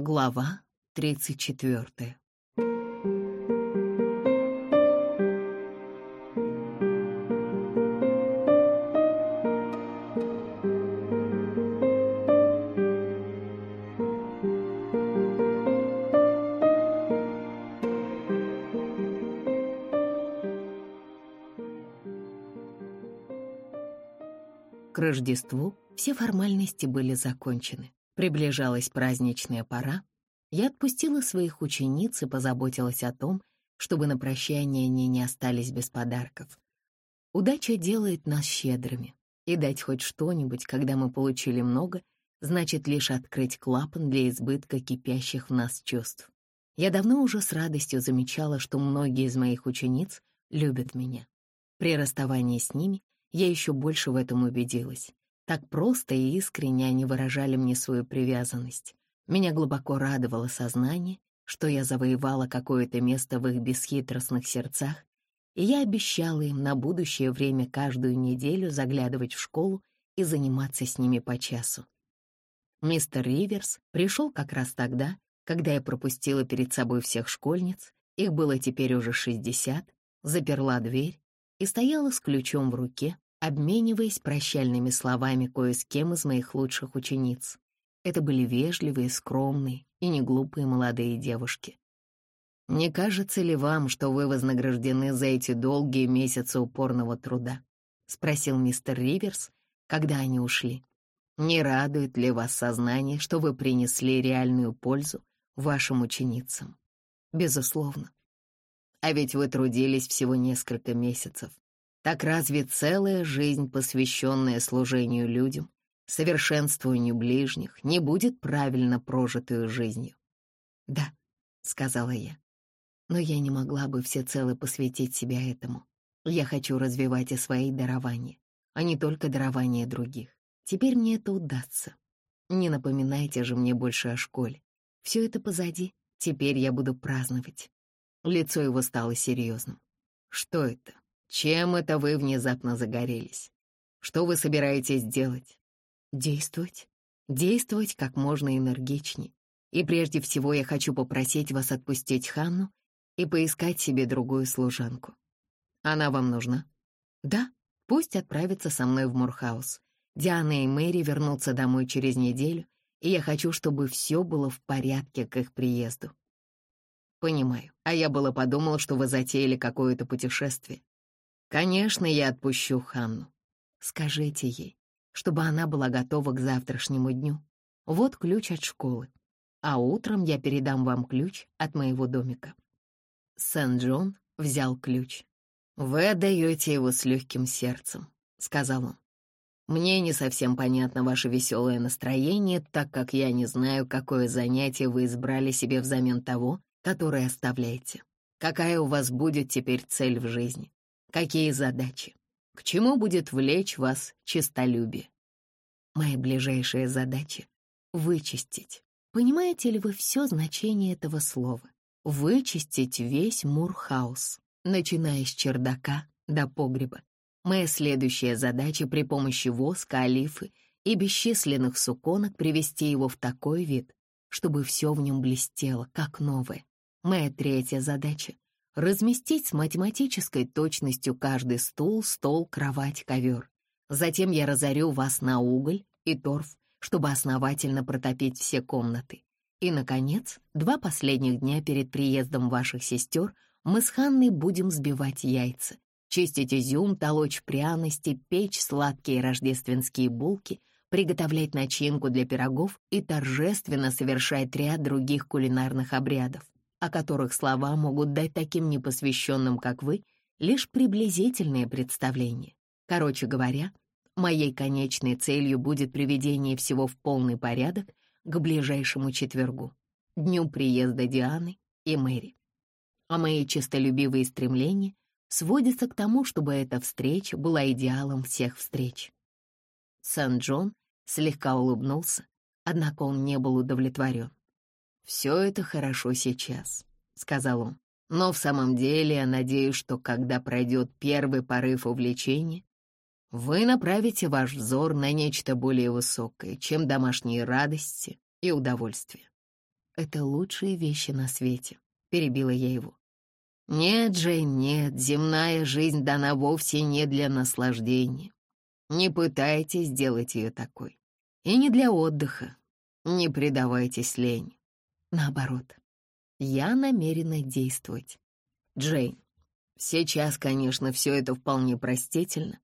Глава тридцать четвертая. К Рождеству все формальности были закончены. Приближалась праздничная пора. Я отпустила своих учениц и позаботилась о том, чтобы на прощание они не остались без подарков. Удача делает нас щедрыми, и дать хоть что-нибудь, когда мы получили много, значит лишь открыть клапан для избытка кипящих в нас чувств. Я давно уже с радостью замечала, что многие из моих учениц любят меня. При расставании с ними я еще больше в этом убедилась. Так просто и искренне они выражали мне свою привязанность. Меня глубоко радовало сознание, что я завоевала какое-то место в их бесхитростных сердцах, и я обещала им на будущее время каждую неделю заглядывать в школу и заниматься с ними по часу. Мистер Риверс пришел как раз тогда, когда я пропустила перед собой всех школьниц, их было теперь уже шестьдесят, заперла дверь и стояла с ключом в руке, обмениваясь прощальными словами кое с кем из моих лучших учениц. Это были вежливые, скромные и неглупые молодые девушки. «Не кажется ли вам, что вы вознаграждены за эти долгие месяцы упорного труда?» — спросил мистер Риверс, когда они ушли. «Не радует ли вас сознание, что вы принесли реальную пользу вашим ученицам?» «Безусловно. А ведь вы трудились всего несколько месяцев. Так разве целая жизнь, посвященная служению людям, совершенствованию ближних, не будет правильно прожитой жизнью? «Да», — сказала я, — «но я не могла бы всецело посвятить себя этому. Я хочу развивать и свои дарования, а не только дарования других. Теперь мне это удастся. Не напоминайте же мне больше о школе. Все это позади, теперь я буду праздновать». Лицо его стало серьезным. «Что это? Чем это вы внезапно загорелись? Что вы собираетесь делать? Действовать. Действовать как можно энергичнее. И прежде всего я хочу попросить вас отпустить Ханну и поискать себе другую служанку. Она вам нужна? Да, пусть отправится со мной в Мурхаус. Диана и Мэри вернутся домой через неделю, и я хочу, чтобы все было в порядке к их приезду. Понимаю, а я было подумала, что вы затеяли какое-то путешествие. Конечно, я отпущу Ханну. Скажите ей, чтобы она была готова к завтрашнему дню. Вот ключ от школы. А утром я передам вам ключ от моего домика. Сент-Джон взял ключ. «Вы отдаете его с легким сердцем», — сказал он. «Мне не совсем понятно ваше веселое настроение, так как я не знаю, какое занятие вы избрали себе взамен того, которое оставляете. Какая у вас будет теперь цель в жизни? Какие задачи? К чему будет влечь вас честолюбие? Моя ближайшая задача — вычистить. Понимаете ли вы все значение этого слова? Вычистить весь Мурхаус, начиная с чердака до погреба. Моя следующая задача при помощи воска, олифы и бесчисленных суконок привести его в такой вид, чтобы все в нем блестело, как новое. Моя третья задача разместить с математической точностью каждый стул, стол, кровать, ковер. Затем я разорю вас на уголь и торф, чтобы основательно протопить все комнаты. И, наконец, два последних дня перед приездом ваших сестер мы с Ханной будем сбивать яйца, чистить изюм, толочь пряности, печь сладкие рождественские булки, приготовлять начинку для пирогов и торжественно совершать ряд других кулинарных обрядов о которых слова могут дать таким непосвященным, как вы, лишь приблизительное представление. Короче говоря, моей конечной целью будет приведение всего в полный порядок к ближайшему четвергу, дню приезда Дианы и Мэри. А мои честолюбивые стремления сводятся к тому, чтобы эта встреча была идеалом всех встреч. Сан-Джон слегка улыбнулся, однако он не был удовлетворен. «Все это хорошо сейчас», — сказал он. «Но в самом деле я надеюсь, что когда пройдет первый порыв увлечения, вы направите ваш взор на нечто более высокое, чем домашние радости и удовольствия. это лучшие вещи на свете», — перебила я его. «Нет, Джейн, нет, земная жизнь дана вовсе не для наслаждения. Не пытайтесь сделать ее такой. И не для отдыха. Не предавайтесь лени. Наоборот, я намерена действовать. Джейн, сейчас, конечно, все это вполне простительно.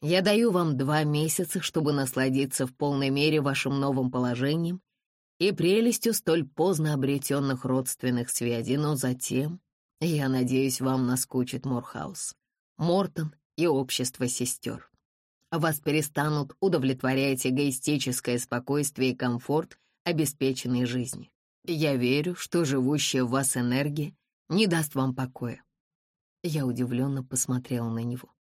Я даю вам два месяца, чтобы насладиться в полной мере вашим новым положением и прелестью столь поздно обретенных родственных связей, но затем, я надеюсь, вам наскучит Морхаус, Мортон и общество сестер. Вас перестанут удовлетворять эгоистическое спокойствие и комфорт обеспеченной жизни. Я верю, что живущая в вас энергия не даст вам покоя. Я удивленно посмотрела на него.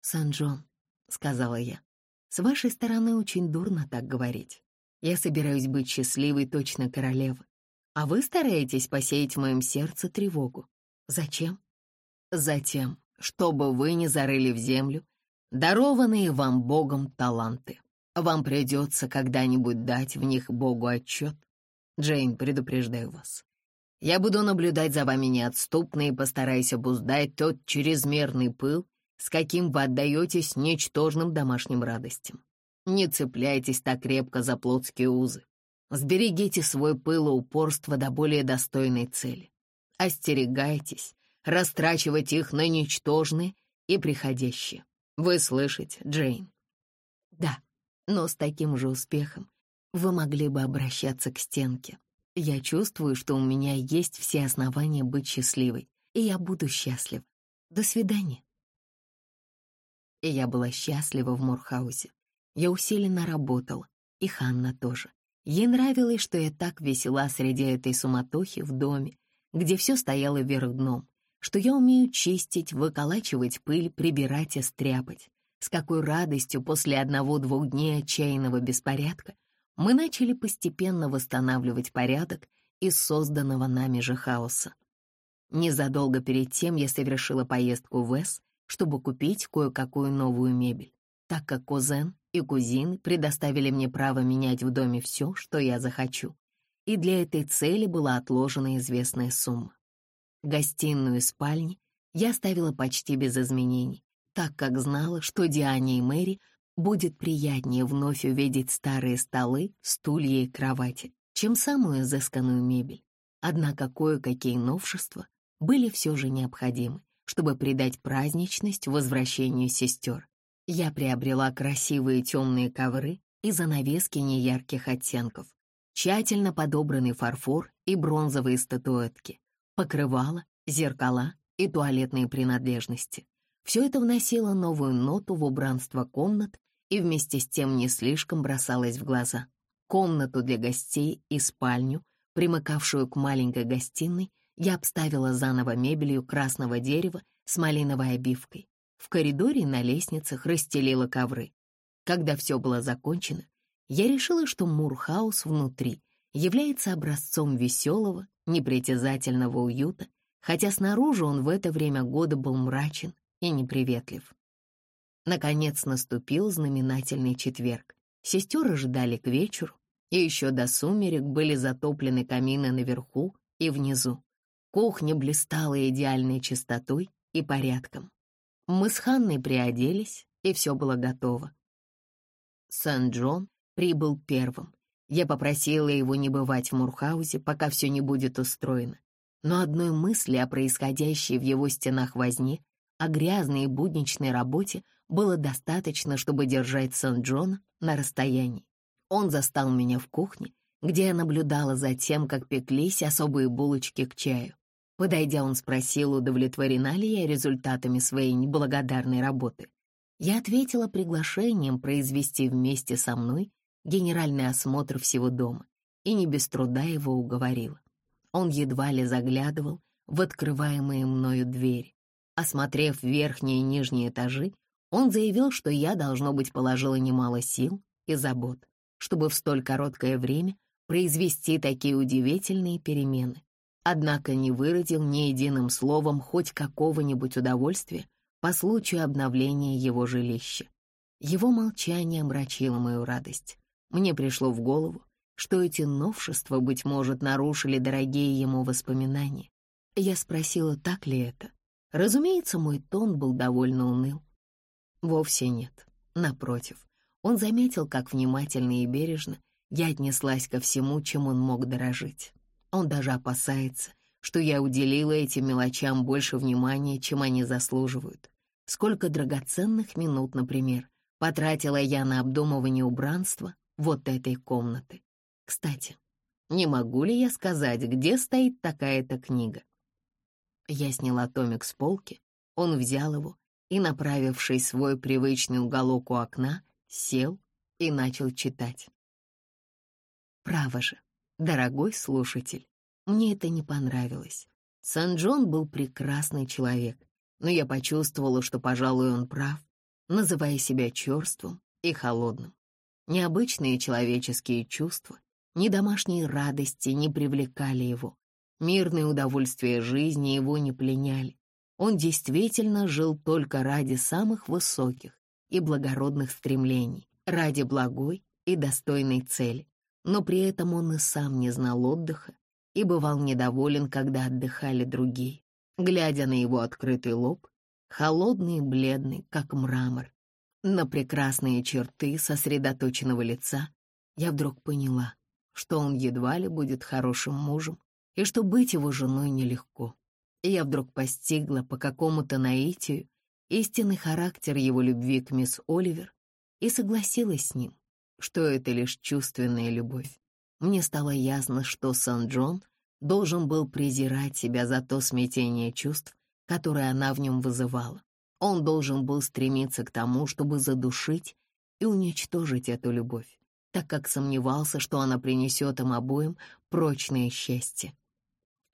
«Сан-Джон», — сказала я, — «с вашей стороны очень дурно так говорить. Я собираюсь быть счастливой точно королевы, а вы стараетесь посеять в моем сердце тревогу. Зачем? Затем, чтобы вы не зарыли в землю дарованные вам Богом таланты. Вам придется когда-нибудь дать в них Богу отчет. Джейн, предупреждаю вас. Я буду наблюдать за вами неотступно и постараюсь обуздать тот чрезмерный пыл, с каким вы отдаетесь ничтожным домашним радостям. Не цепляйтесь так крепко за плотские узы. Сберегите свой пыл и упорство до более достойной цели. Остерегайтесь растрачивать их на ничтожные и приходящие. Вы слышите, Джейн? Да, но с таким же успехом вы могли бы обращаться к стенке. Я чувствую, что у меня есть все основания быть счастливой, и я буду счастлива. До свидания. И я была счастлива в Мурхаусе. Я усиленно работала, и Ханна тоже. Ей нравилось, что я так весела среди этой суматохи в доме, где все стояло вверх дном, что я умею чистить, выколачивать пыль, прибирать и стряпать. С какой радостью после одного-двух дней отчаянного беспорядка мы начали постепенно восстанавливать порядок из созданного нами же хаоса. Незадолго перед тем я совершила поездку в Эс, чтобы купить кое-какую новую мебель, так как кузен и кузины предоставили мне право менять в доме все, что я захочу, и для этой цели была отложена известная сумма. Гостиную и спальни я оставила почти без изменений, так как знала, что Диане и Мэри будет приятнее вновь увидеть старые столы, стулья и кровати, чем самую изысканную мебель. Однако кое-какие новшества были все же необходимы, чтобы придать праздничность возвращению сестер. Я приобрела красивые темные ковры и занавески неярких оттенков, тщательно подобранный фарфор и бронзовые статуэтки, покрывала, зеркала и туалетные принадлежности. Все это вносило новую ноту в убранство комнат и вместе с тем не слишком бросалось в глаза. Комнату для гостей и спальню, примыкавшую к маленькой гостиной, я обставила заново мебелью красного дерева с малиновой обивкой. В коридоре и на лестницах расстелила ковры. Когда все было закончено, я решила, что Мурхаус внутри является образцом веселого, непритязательного уюта, хотя снаружи он в это время года был мрачен и неприветлив. Наконец наступил знаменательный четверг. Сестер ожидали к вечеру, и еще до сумерек были затоплены камины наверху и внизу. Кухня блистала идеальной чистотой и порядком. Мы с Ханной приоделись, и все было готово. Сан-Джон прибыл первым, я попросила его не бывать в Мурхаузе, пока все не будет устроено. Но одной мысли о происходящей в его стенах возне, о грязной и будничной работе было достаточно, чтобы держать Сан-Джона на расстоянии. Он застал меня в кухне, где я наблюдала за тем, как пеклись особые булочки к чаю. Подойдя, он спросил, удовлетворена ли я результатами своей неблагодарной работы. Я ответила приглашением произвести вместе со мной генеральный осмотр всего дома и не без труда его уговорила. Он едва ли заглядывал в открываемые мною двери. Осмотрев верхние и нижние этажи, он заявил, что я, должно быть, положила немало сил и забот, чтобы в столь короткое время произвести такие удивительные перемены. Однако не выразил ни единым словом хоть какого-нибудь удовольствия по случаю обновления его жилища. Его молчание омрачило мою радость. Мне пришло в голову, что эти новшества, быть может, нарушили дорогие ему воспоминания. Я спросила, так ли это. Разумеется, мой тон был довольно уныл. Вовсе нет. Напротив, он заметил, как внимательно и бережно я отнеслась ко всему, чем он мог дорожить. Он даже опасается, что я уделила этим мелочам больше внимания, чем они заслуживают. Сколько драгоценных минут, например, потратила я на обдумывание убранства вот этой комнаты. Кстати, не могу ли я сказать, где стоит такая-то книга? Я сняла томик с полки, он взял его и, направившись свой привычный уголок у окна, сел и начал читать. Право же, дорогой слушатель, мне это не понравилось. Сан-Джон был прекрасный человек, но я почувствовала, что, пожалуй, он прав, называя себя черствым и холодным. Необычные человеческие чувства, ни домашние радости не привлекали его. Мирные удовольствия жизни его не пленяли. Он действительно жил только ради самых высоких и благородных стремлений, ради благой и достойной цели. Но при этом он и сам не знал отдыха и бывал недоволен, когда отдыхали другие. Глядя на его открытый лоб, холодный и бледный, как мрамор, на прекрасные черты сосредоточенного лица, я вдруг поняла, что он едва ли будет хорошим мужем и что быть его женой нелегко. Я вдруг постигла по какому-то наитию истинный характер его любви к мисс Оливер и согласилась с ним, что это лишь чувственная любовь. Мне стало ясно, что Сан-Джон должен был презирать себя за то смятение чувств, которое она в нем вызывала. Он должен был стремиться к тому, чтобы задушить и уничтожить эту любовь, так как сомневался, что она принесет им обоим прочное счастье.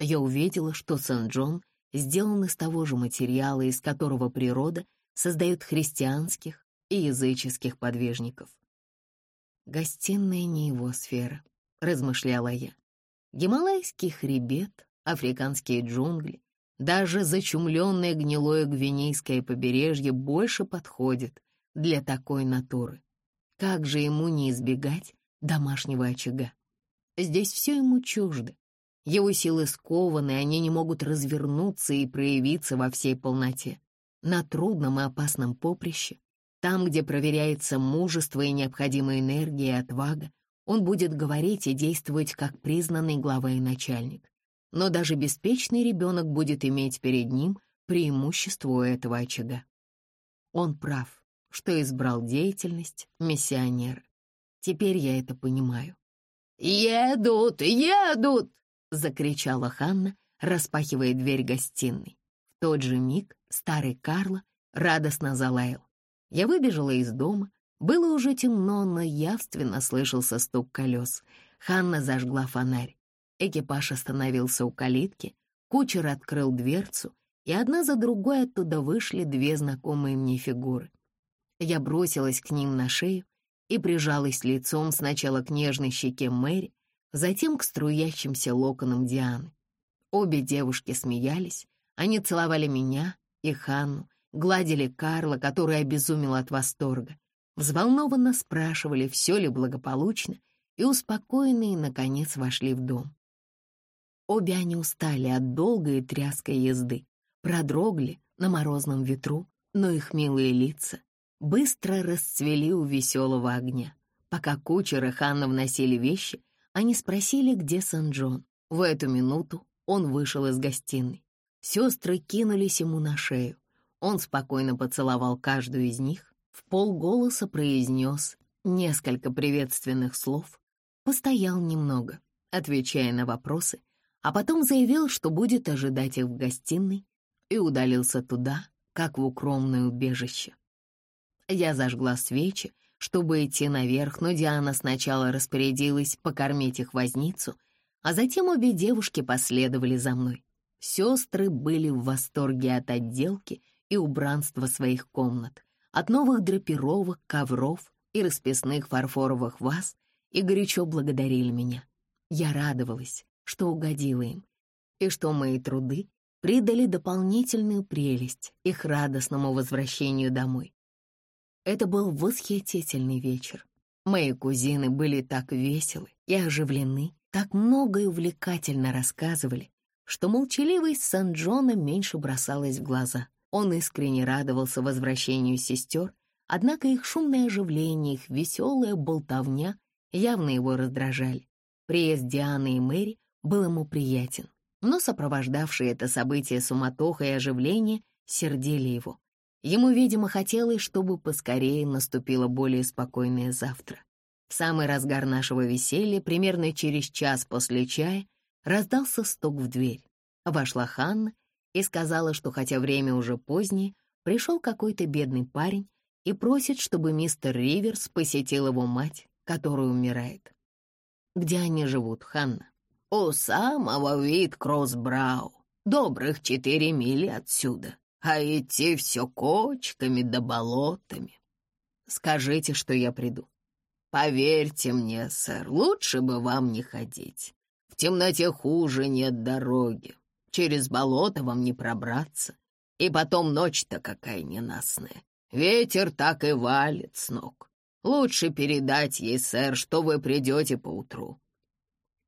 Я увидела, что Сан-Джон сделан из того же материала, из которого природа создает христианских и языческих подвижников. Гостиная не его сфера. — размышляла я. Гималайский хребет, африканские джунгли, даже зачумленное гнилое гвинейское побережье больше подходит для такой натуры. Как же ему не избегать домашнего очага? Здесь все ему чуждо. Его силы скованы, они не могут развернуться и проявиться во всей полноте. На трудном и опасном поприще, там, где проверяется мужество и необходимая энергия и отвага, он будет говорить и действовать как признанный глава и начальник. Но даже беспечный ребенок будет иметь перед ним преимущество у этого очага. Он прав, что избрал деятельность миссионера. Теперь я это понимаю. «Едут, едут!» — закричала Ханна, распахивая дверь гостиной. В тот же миг старый Карло радостно залаял. Я выбежала из дома, было уже темно, но явственно слышался стук колес. Ханна зажгла фонарь. Экипаж остановился у калитки, кучер открыл дверцу, и одна за другой оттуда вышли две знакомые мне фигуры. Я бросилась к ним на шею и прижалась лицом сначала к нежной щеке Мэри, затем к струящимся локонам Дианы. Обе девушки смеялись, они целовали меня и Ханну, гладили Карла, который обезумел от восторга взволнованно спрашивали, все ли благополучно, и успокоенные, наконец, вошли в дом. Обе они устали от долгой и тряской езды, продрогли на морозном ветру, но их милые лица быстро расцвели у веселого огня. Пока кучер и Ханна вносили вещи, они спросили, где Сан-Джон. В эту минуту он вышел из гостиной. Сестры кинулись ему на шею. Он спокойно поцеловал каждую из них, в полголоса произнес несколько приветственных слов, постоял немного, отвечая на вопросы, а потом заявил, что будет ожидать их в гостиной, и удалился туда, как в укромное убежище. Я зажгла свечи, чтобы идти наверх, но Диана сначала распорядилась покормить их возницу, а затем обе девушки последовали за мной. Сестры были в восторге от отделки и убранства своих комнат, от новых драпировок, ковров и расписных фарфоровых ваз и горячо благодарили меня. Я радовалась, что угодила им, и что мои труды придали дополнительную прелесть их радостному возвращению домой. Это был восхитительный вечер. Мои кузины были так веселы и оживлены, так много и увлекательно рассказывали, что молчаливый Сан-Джона меньше бросалась в глаза. Он искренне радовался возвращению сестер, однако их шумное оживление, их веселая болтовня явно его раздражали. Приезд Дианы и Мэри был ему приятен, но сопровождавшие это событие суматоха и оживление сердили его. Ему, видимо, хотелось, чтобы поскорее наступило более спокойное завтра. В самый разгар нашего веселья, примерно через час после чая, раздался стук в дверь. Вошла Ханна и сказала, что хотя время уже позднее, пришел какой-то бедный парень и просит, чтобы мистер Риверс посетил его мать, которая умирает. Где они живут, Ханна? У самого вид Кроссбрау, добрых четыре мили отсюда, а идти все кочками да болотами. Скажите, что я приду. Поверьте мне, сэр, лучше бы вам не ходить. В темноте хуже нет дороги. Через болото вам не пробраться. И потом ночь-то какая ненастная. Ветер так и валит с ног. Лучше передать ей, сэр, что вы придете поутру».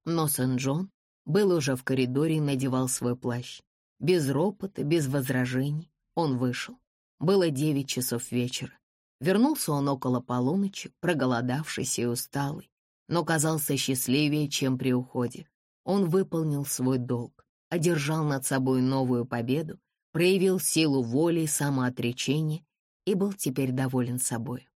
Но Сен-Джон был уже в коридоре и надевал свой плащ. Без ропота, без возражений он вышел. Было девять часов вечера. Вернулся он около полуночи, проголодавшийся и усталый, но казался счастливее, чем при уходе. Он выполнил свой долг одержал над собой новую победу, проявил силу воли и самоотречения и был теперь доволен собой.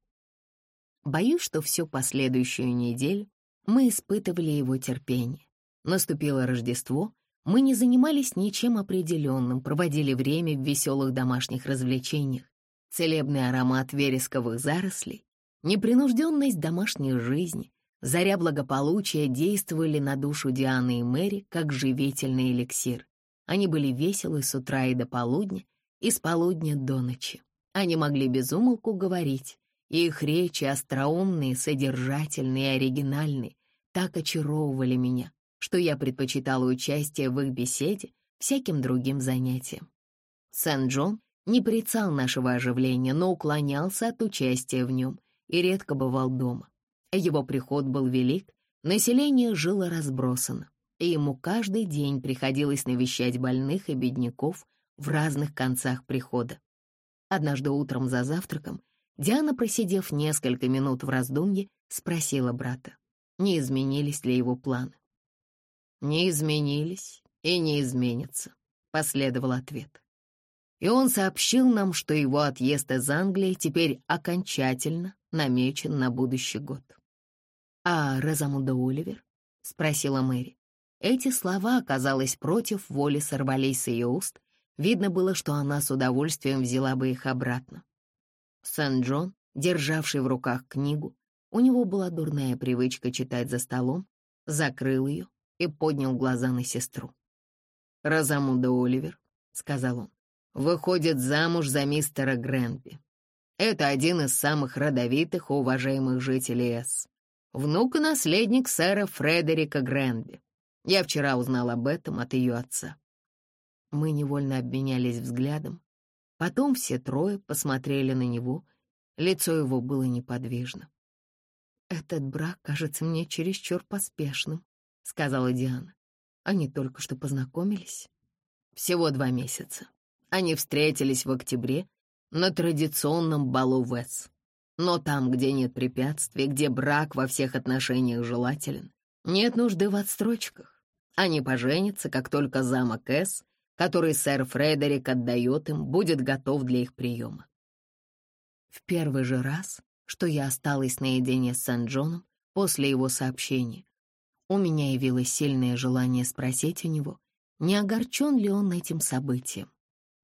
Боюсь, что всю последующую неделю мы испытывали его терпение. Наступило Рождество, мы не занимались ничем определенным, проводили время в веселых домашних развлечениях. Целебный аромат вересковых зарослей, непринужденность домашней жизни, Заря благополучия действовали на душу Дианы и Мэри как живительный эликсир. Они были веселы с утра и до полудня, и с полудня до ночи. Они могли без умолку говорить, и их речи остроумные, содержательные и оригинальные так очаровывали меня, что я предпочитала участие в их беседе всяким другим занятиям. Сент-Джон не прицал нашего оживления, но уклонялся от участия в нем и редко бывал дома. Его приход был велик, население жило разбросано, и ему каждый день приходилось навещать больных и бедняков в разных концах прихода. Однажды утром за завтраком Диана, просидев несколько минут в раздумье, спросила брата, не изменились ли его планы. «Не изменились и не изменятся», — последовал ответ. И он сообщил нам, что его отъезд из Англии теперь окончательно намечен на будущий год. «А Розамунда Оливер?» — спросила Мэри. Эти слова, оказалось, против воли сорвались с ее уст. Видно было, что она с удовольствием взяла бы их обратно. Сент-Джон, державший в руках книгу, у него была дурная привычка читать за столом, закрыл ее и поднял глаза на сестру. «Розамунда Оливер», — сказал он, — «выходит замуж за мистера Гренби. Это один из самых родовитых и уважаемых жителей С внук и наследник сэра Фредерика Гренби. Я вчера узнал об этом от ее отца. Мы невольно обменялись взглядом. Потом все трое посмотрели на него. Лицо его было неподвижно. «Этот брак кажется мне чересчур поспешным», — сказала Диана. «Они только что познакомились». «Всего два месяца. Они встретились в октябре на традиционном балу Вэс. Но там, где нет препятствий, где брак во всех отношениях желателен, нет нужды в отстрочках. Они поженятся, как только замок С, который сэр Фредерик отдает им, будет готов для их приема. В первый же раз, что я осталась наедине с Сент-Джоном после его сообщения, у меня явилось сильное желание спросить у него, не огорчен ли он этим событием.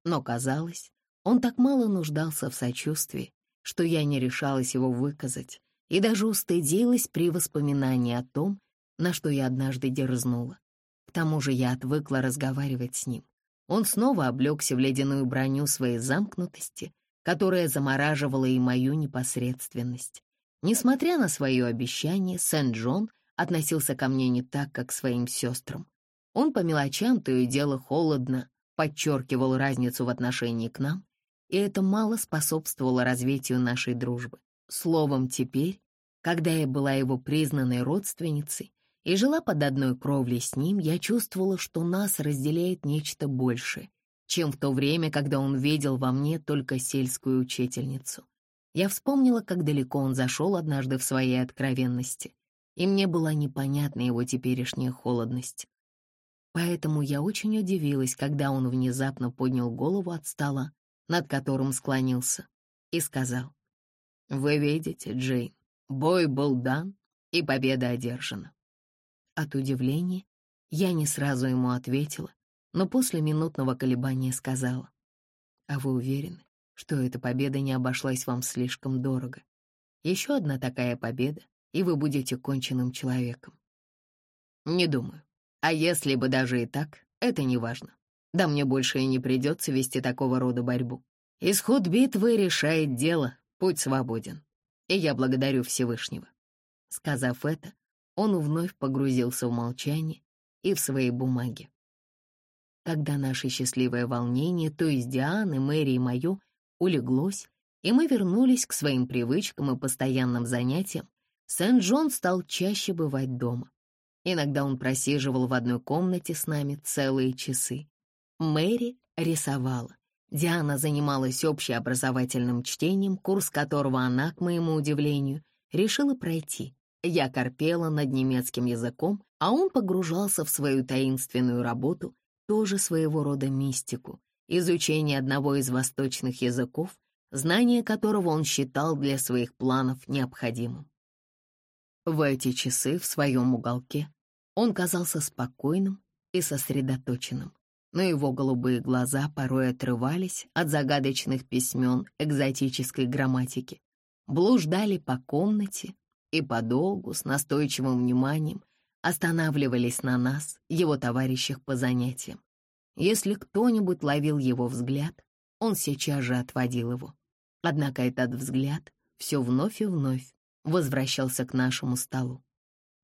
Но, казалось, он так мало нуждался в сочувствии, что я не решалась его выказать и даже устыдилась при воспоминании о том, на что я однажды дерзнула. К тому же я отвыкла разговаривать с ним. Он снова облегся в ледяную броню своей замкнутости, которая замораживала и мою непосредственность. Несмотря на свое обещание, Сент-Джон относился ко мне не так, как к своим сестрам. Он по мелочам то и дело холодно подчеркивал разницу в отношении к нам, и это мало способствовало развитию нашей дружбы. Словом, теперь, Когда я была его признанной родственницей и жила под одной кровлей с ним, я чувствовала, что нас разделяет нечто большее, чем в то время, когда он видел во мне только сельскую учительницу. Я вспомнила, как далеко он зашел однажды в своей откровенности, и мне была непонятна его теперешняя холодность. Поэтому я очень удивилась, когда он внезапно поднял голову от стола, над которым склонился, и сказал, «Вы видите, Джейн, бой был дан, и победа одержана». От удивления я не сразу ему ответила, но после минутного колебания сказала, «А вы уверены, что эта победа не обошлась вам слишком дорого? Еще одна такая победа, и вы будете конченным человеком». «Не думаю. А если бы даже и так, это не важно. Да мне больше и не придется вести такого рода борьбу. Исход битвы решает дело, путь свободен. И я благодарю Всевышнего. Сказав это, он вновь погрузился в молчание и в свои бумаги. Когда наше счастливое волнение, то есть Дианы, Мэри и мое, улеглось, и мы вернулись к своим привычкам и постоянным занятиям, Сент-Джон стал чаще бывать дома. Иногда он просиживал в одной комнате с нами целые часы. Мэри рисовала. Диана занималась общеобразовательным чтением, курс которого она, к моему удивлению, решила пройти. Я корпела над немецким языком, а он погружался в свою таинственную работу, тоже своего рода мистику, изучение одного из восточных языков, знание которого он считал для своих планов необходимым. В эти часы в своем уголке он казался спокойным и сосредоточенным, но его голубые глаза порой отрывались от загадочных письмен экзотической грамматики, блуждали по комнате и подолгу с настойчивым вниманием останавливались на нас, его товарищах по занятиям. Если кто-нибудь ловил его взгляд, он сейчас же отводил его. Однако этот взгляд все вновь и вновь возвращался к нашему столу.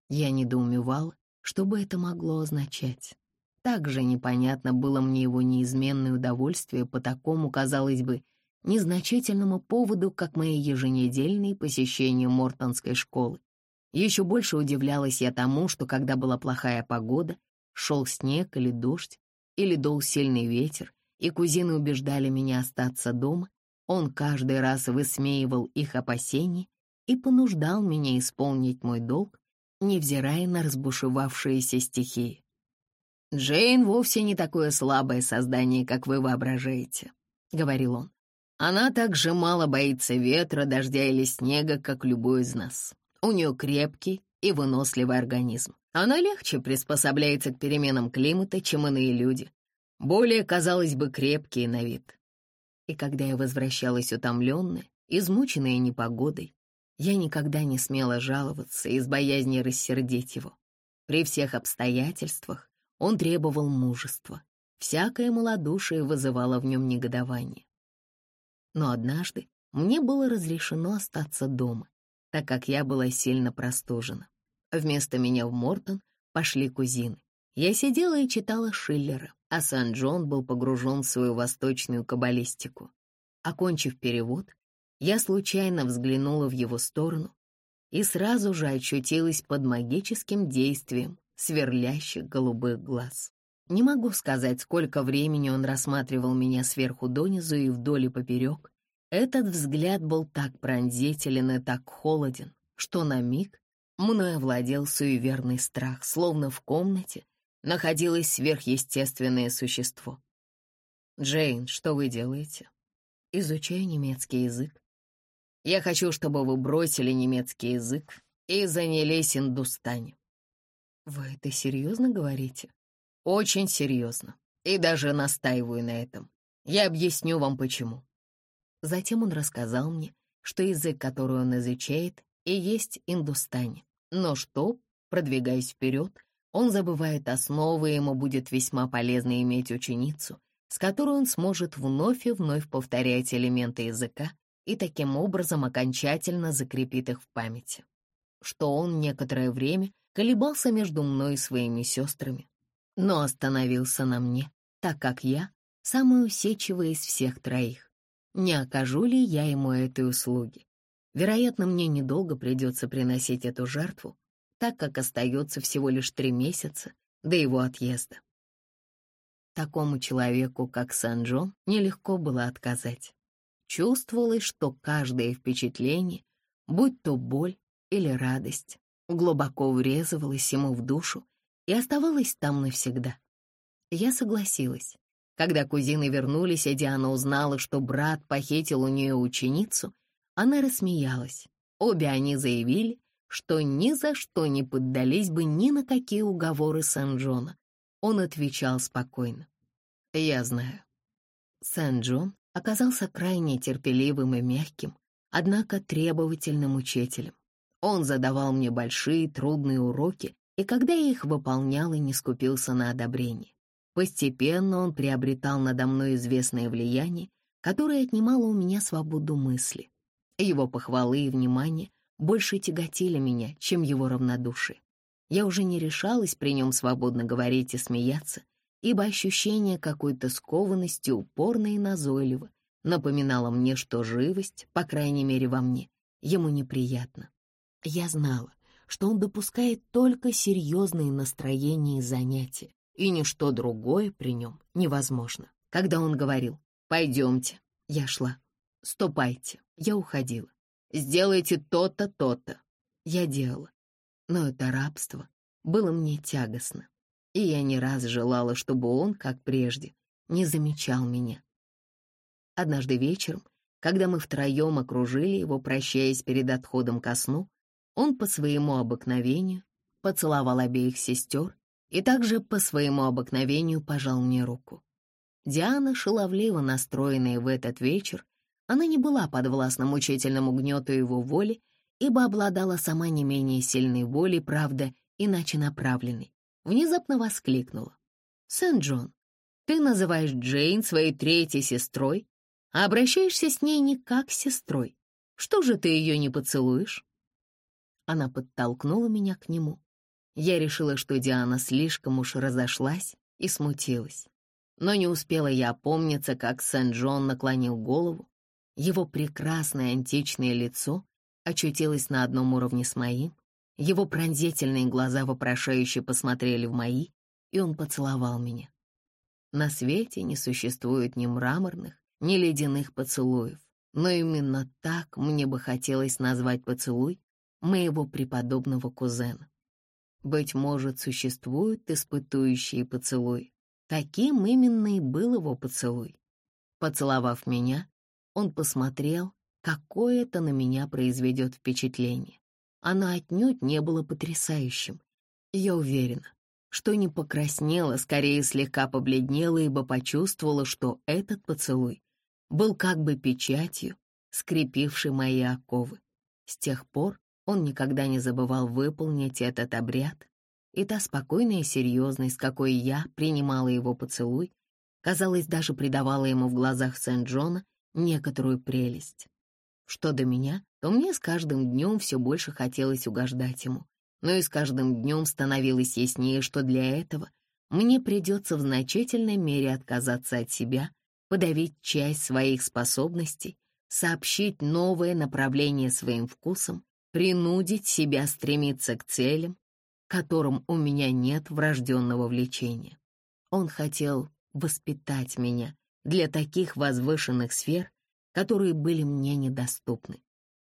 Я недоумевала, что бы это могло означать. Также непонятно было мне его неизменное удовольствие по такому, казалось бы, незначительному поводу, как мои еженедельные посещения Мортонской школы. Еще больше удивлялась я тому, что когда была плохая погода, шел снег или дождь, или дул сильный ветер, и кузины убеждали меня остаться дома, он каждый раз высмеивал их опасения и понуждал меня исполнить мой долг, невзирая на разбушевавшиеся стихии. «Джейн вовсе не такое слабое создание, как вы воображаете», — говорил он. «Она так же мало боится ветра, дождя или снега, как любой из нас. У нее крепкий и выносливый организм. Она легче приспособляется к переменам климата, чем иные люди. Более, казалось бы, крепкие на вид. И когда я возвращалась утомленная, измученная непогодой, я никогда не смела жаловаться из боязни рассердить его. При всех обстоятельствах он требовал мужества. Всякое малодушие вызывало в нем негодование. Но однажды мне было разрешено остаться дома, так как я была сильно простужена. Вместо меня в Мортон пошли кузины. Я сидела и читала Шиллера, а Сан-Джон был погружен в свою восточную каббалистику. Окончив перевод, я случайно взглянула в его сторону и сразу же очутилась под магическим действием сверлящих голубых глаз. Не могу сказать, сколько времени он рассматривал меня сверху донизу и вдоль и поперек. Этот взгляд был так пронзителен и так холоден, что на миг мной овладел суеверный страх, словно в комнате находилось сверхъестественное существо. «Джейн, что вы делаете?» «Изучаю немецкий язык. Я хочу, чтобы вы бросили немецкий язык и занялись индустани. Вы это серьезно говорите? Очень серьезно. И даже настаиваю на этом. Я объясню вам почему. Затем он рассказал мне, что язык, который он изучает, и есть индустани. Но что, продвигаясь вперед, он забывает основы, ему будет весьма полезно иметь ученицу, с которой он сможет вновь и вновь повторять элементы языка, и таким образом окончательно закрепит их в памяти. Что он некоторое время колебался между мной и своими сестрами, но остановился на мне, так как я самая усечивая из всех троих. Не окажу ли я ему этой услуги? Вероятно, мне недолго придется приносить эту жертву, так как остается всего лишь три месяца до его отъезда. Такому человеку, как Сан-Джон, нелегко было отказать. Чувствовалось, что каждое впечатление, будь то боль или радость, глубоко врезывалось ему в душу и оставалось там навсегда. Я согласилась. Когда кузины вернулись, и Диана узнала, что брат похитил у нее ученицу, она рассмеялась. Обе они заявили, что ни за что не поддались бы ни на какие уговоры Сан-Джона. Он отвечал спокойно. «Я знаю». Сан-Джон оказался крайне терпеливым и мягким, однако требовательным учителем. Он задавал мне большие трудные уроки, и когда я их выполнял, и не скупился на одобрение. Постепенно он приобретал надо мной известное влияние, которое отнимало у меня свободу мысли. Его похвалы и внимание больше тяготили меня, чем его равнодушие. Я уже не решалась при нем свободно говорить и смеяться, ибо ощущение какой-то скованности упорно и назойливо напоминало мне, что живость, по крайней мере во мне, ему неприятна. Я знала, что он допускает только серьезные настроения и занятия, и ничто другое при нем невозможно. Когда он говорил «пойдемте», я шла, «ступайте», я уходила. Сделайте то-то, то-то. Я делала. Но это рабство было мне тягостно, и я не раз желала, чтобы он, как прежде, не замечал меня. Однажды вечером, когда мы втроем окружили его, прощаясь перед отходом ко сну, он по своему обыкновению поцеловал обеих сестер и также по своему обыкновению пожал мне руку. Диана, шаловливо настроенная в этот вечер, она не была подвластна мучительному гнету его воли, ибо обладала сама не менее сильной волей, правда, иначе направленной. Внезапно воскликнула. «Сент-Джон, ты называешь Джейн своей третьей сестрой, а обращаешься с ней не как с сестрой. Что же ты ее не поцелуешь?» Она подтолкнула меня к нему. Я решила, что Диана слишком уж разошлась и смутилась. Но не успела я опомниться, как Сент-Джон наклонил голову его прекрасное античное лицо очутилось на одном уровне с моим, его пронзительные глаза вопрошающе посмотрели в мои, и он поцеловал меня. На свете не существует ни мраморных, ни ледяных поцелуев, но именно так мне бы хотелось назвать поцелуй моего преподобного кузена. Быть может, существуют испытующие поцелуи. Таким именно и был его поцелуй. Поцеловав меня, он посмотрел, какое это на меня произведет впечатление. Оно отнюдь не было потрясающим. Я уверена, что не покраснела, скорее слегка побледнела, ибо почувствовала, что этот поцелуй был как бы печатью, скрепившей мои оковы. С тех пор он никогда не забывал выполнить этот обряд, и та спокойная серьезность, с какой я принимала его поцелуй, казалось, даже придавала ему в глазах Сент-Джона некоторую прелесть. Что до меня, то мне с каждым днем все больше хотелось угождать ему, но и с каждым днем становилось яснее, что для этого мне придется в значительной мере отказаться от себя, подавить часть своих способностей, сообщить новое направление своим вкусам, принудить себя стремиться к целям, которым у меня нет врожденного влечения. Он хотел воспитать меня, для таких возвышенных сфер, которые были мне недоступны.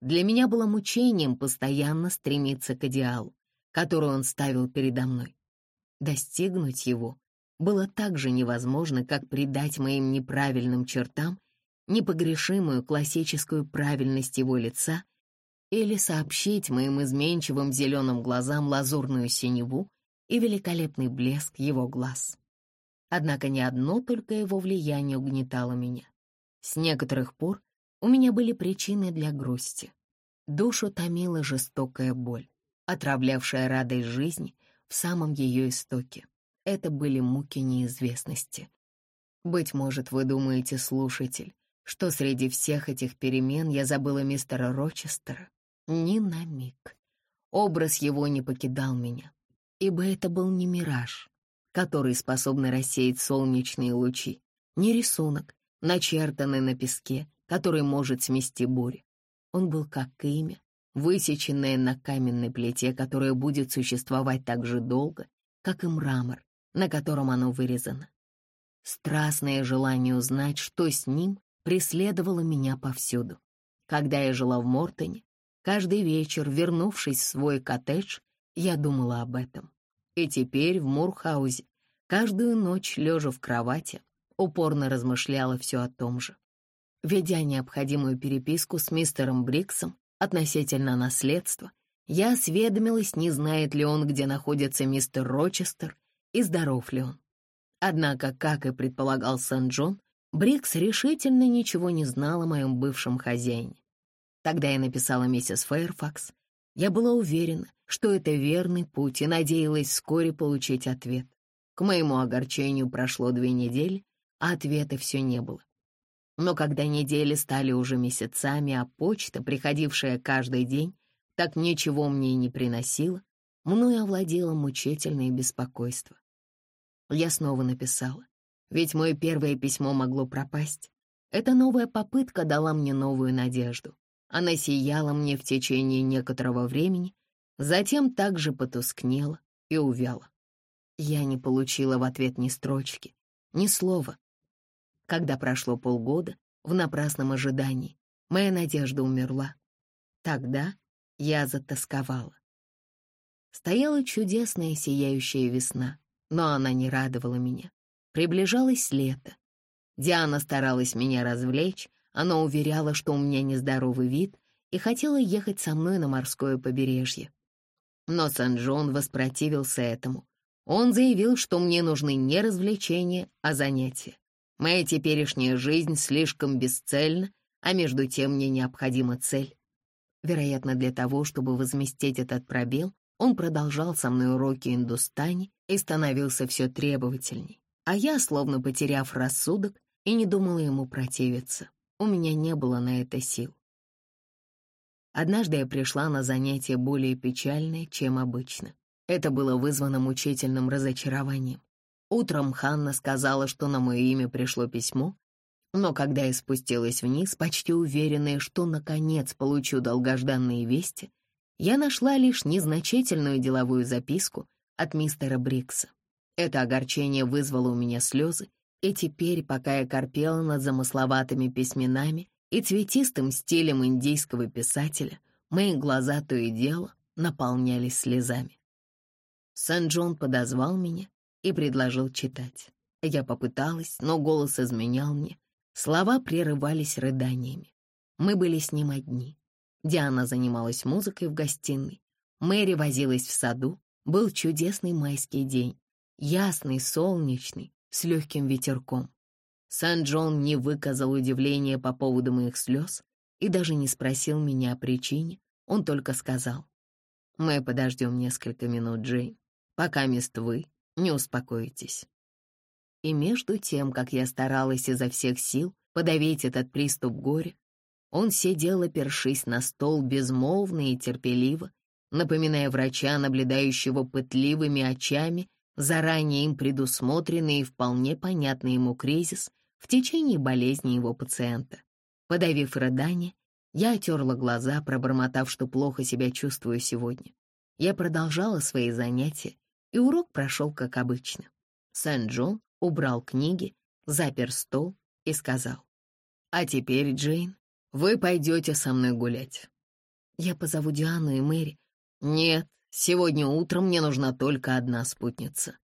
Для меня было мучением постоянно стремиться к идеалу, который он ставил передо мной. Достигнуть его было так же невозможно, как придать моим неправильным чертам непогрешимую классическую правильность его лица или сообщить моим изменчивым зеленым глазам лазурную синеву и великолепный блеск его глаз. Однако не одно только его влияние угнетало меня. С некоторых пор у меня были причины для грусти. Душу томила жестокая боль, отравлявшая радость жизни в самом ее истоке. Это были муки неизвестности. Быть может, вы думаете, слушатель, что среди всех этих перемен я забыла мистера Рочестера? Ни на миг. Образ его не покидал меня, ибо это был не мираж, которые способны рассеять солнечные лучи, не рисунок, начертанный на песке, который может смести бурю. Он был как имя, высеченное на каменной плите, которая будет существовать так же долго, как и мрамор, на котором оно вырезано. Страстное желание узнать, что с ним, преследовало меня повсюду. Когда я жила в Мортоне, каждый вечер, вернувшись в свой коттедж, я думала об этом. И теперь в Мурхаузе, каждую ночь, лежа в кровати, упорно размышляла все о том же. Ведя необходимую переписку с мистером Бриксом относительно наследства, я осведомилась, не знает ли он, где находится мистер Рочестер и здоров ли он. Однако, как и предполагал Сент-Джон, Брикс решительно ничего не знал о моем бывшем хозяине. Тогда я написала миссис Фэйрфакс. Я была уверена, что это верный путь и надеялась вскоре получить ответ. К моему огорчению прошло две недели, а ответа все не было. Но когда недели стали уже месяцами, а почта, приходившая каждый день, так ничего мне и не приносила, мною овладело мучительное беспокойство. Я снова написала, ведь мое первое письмо могло пропасть. Эта новая попытка дала мне новую надежду. Она сияла мне в течение некоторого времени, затем также потускнела и увяла. Я не получила в ответ ни строчки, ни слова, когда прошло полгода, в напрасном ожидании, моя надежда умерла. Тогда я затасковала. Стояла чудесная сияющая весна, но она не радовала меня. Приближалось лето. Диана старалась меня развлечь, она уверяла, что у меня нездоровый вид, и хотела ехать со мной на морское побережье. Но Сан-Джон воспротивился этому. Он заявил, что мне нужны не развлечения, а занятия. Моя теперешняя жизнь слишком бесцельна, а между тем мне необходима цель. Вероятно, для того, чтобы возместить этот пробел, он продолжал со мной уроки индустани и становился все требовательней. А я, словно потеряв рассудок, и не думала ему противиться. У меня не было на это сил. Однажды я пришла на занятие более печальное, чем обычно. Это было вызвано мучительным разочарованием. Утром Ханна сказала, что на мое имя пришло письмо, но когда я спустилась вниз, почти уверенная, что наконец получу долгожданные вести, я нашла лишь незначительную деловую записку от мистера Брикса. Это огорчение вызвало у меня слезы, и теперь, пока я корпела над замысловатыми письменами и цветистым стилем индийского писателя, мои глаза то и дело наполнялись слезами. Сан-Джон подозвал меня и предложил читать. Я попыталась, но голос изменял мне. Слова прерывались рыданиями. Мы были с ним одни. Диана занималась музыкой в гостиной. Мэри возилась в саду. Был чудесный майский день. Ясный, солнечный, с легким ветерком. Сан-Джон не выказал удивления по поводу моих слез и даже не спросил меня о причине. Он только сказал, «Мы подождем несколько минут, Джейн, пока мест вы не успокоитесь. И между тем, как я старалась изо всех сил подавить этот приступ горя, он сидел, опершись на стол безмолвно и терпеливо, напоминая врача, наблюдающего пытливыми очами заранее им предусмотренный и вполне понятный ему кризис в течение болезни его пациента. Подавив рыдание, я отерла глаза, пробормотав, что плохо себя чувствую сегодня. Я продолжала свои занятия, и урок прошел как обычно. Сент-Джон убрал книги, запер стол и сказал, «А теперь, Джейн, вы пойдете со мной гулять». «Я позову Диану и Мэри». «Нет, сегодня утром мне нужна только одна спутница.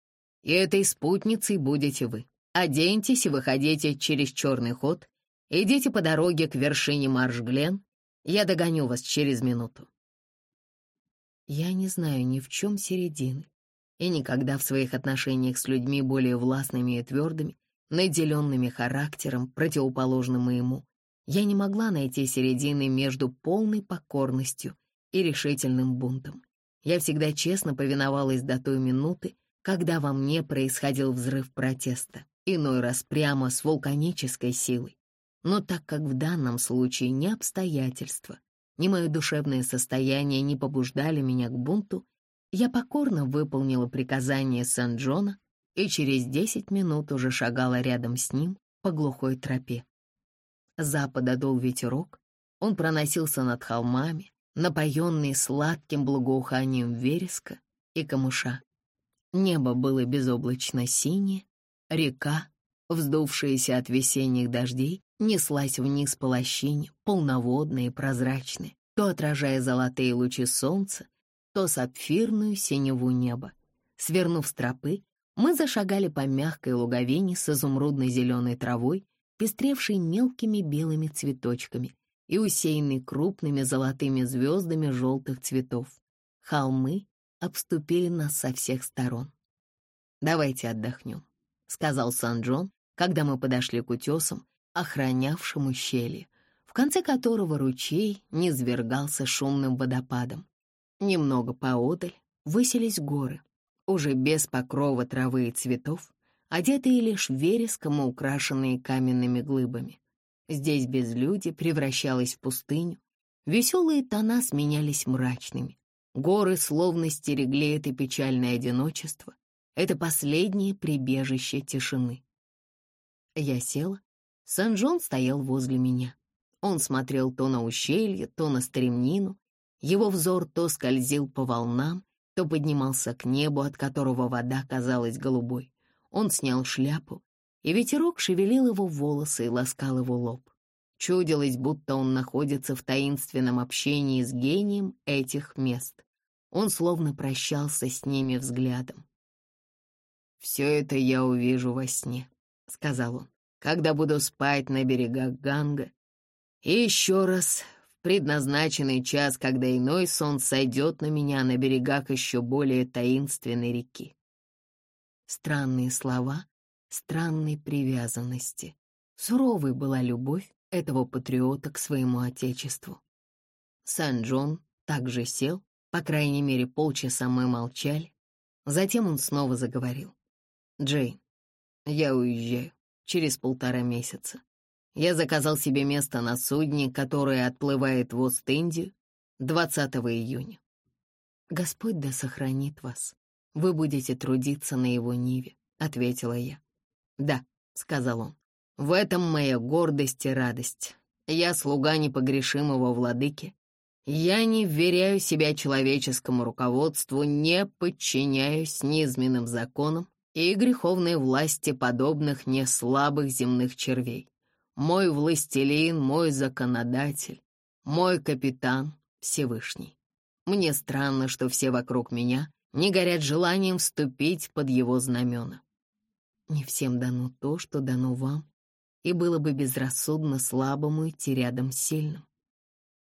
И этой спутницей будете вы. Оденьтесь и выходите через черный ход, идите по дороге к вершине Марш-Глен, я догоню вас через минуту». Я не знаю ни в чем середины и никогда в своих отношениях с людьми более властными и твердыми, наделенными характером, противоположным моему, я не могла найти середины между полной покорностью и решительным бунтом. Я всегда честно повиновалась до той минуты, когда во мне происходил взрыв протеста, иной раз прямо с вулканической силой. Но так как в данном случае ни обстоятельства, ни мое душевное состояние не побуждали меня к бунту, я покорно выполнила приказание Сент-Джона и через десять минут уже шагала рядом с ним по глухой тропе. Запада дул ветерок, Он проносился над холмами, напоенный сладким благоуханием вереска и камыша. Небо было безоблачно синее, река, вздувшаяся от весенних дождей, неслась вниз по лощине, полноводная и прозрачная, то отражая золотые лучи солнца, то сапфирную синеву неба. Свернув с тропы, мы зашагали по мягкой луговине с изумрудно-зеленой травой, пестревшей мелкими белыми цветочками и усеянной крупными золотыми звездами желтых цветов. Холмы обступили нас со всех сторон. «Давайте отдохнем», — сказал Сан-Джон, когда мы подошли к утесам, охранявшим ущелье, в конце которого ручей низвергался шумным водопадом. Немного поодаль высились горы, уже без покрова травы и цветов, одетые лишь вереском и украшенные каменными глыбами. Здесь безлюдье превращалось в пустыню, веселые тона сменялись мрачными. Горы словно стерегли это печальное одиночество, это последнее прибежище тишины. Я села, Сан-Джон стоял возле меня. Он смотрел то на ущелье, то на стремнину. Его взор то скользил по волнам, то поднимался к небу, от которого вода казалась голубой. Он снял шляпу, и ветерок шевелил его волосы и ласкал его лоб. Чудилось, будто он находится в таинственном общении с гением этих мест. Он словно прощался с ними взглядом. «Все это я увижу во сне», — сказал он, «когда буду спать на берегах Ганга. И еще раз предназначенный час, когда иной сон сойдет на меня на берегах еще более таинственной реки. Странные слова, странной привязанности. Суровой была любовь этого патриота к своему отечеству. Сан-Джон также сел, по крайней мере, полчаса мы молчали. Затем он снова заговорил. «Джейн, я уезжаю через полтора месяца. Я заказал себе место на судне, которое отплывает в Ост-Индию 20 июня. Господь да сохранит вас. Вы будете трудиться на его ниве, — ответила я. Да, — сказал он, — в этом моя гордость и радость. Я слуга непогрешимого владыки. Я не вверяю себя человеческому руководству, не подчиняюсь низменным законам и греховной власти подобных неслабых земных червей мой властелин, мой законодатель, мой капитан Всевышний. Мне странно, что все вокруг меня не горят желанием вступить под его знамена. Не всем дано то, что дано вам, и было бы безрассудно слабому идти рядом с сильным.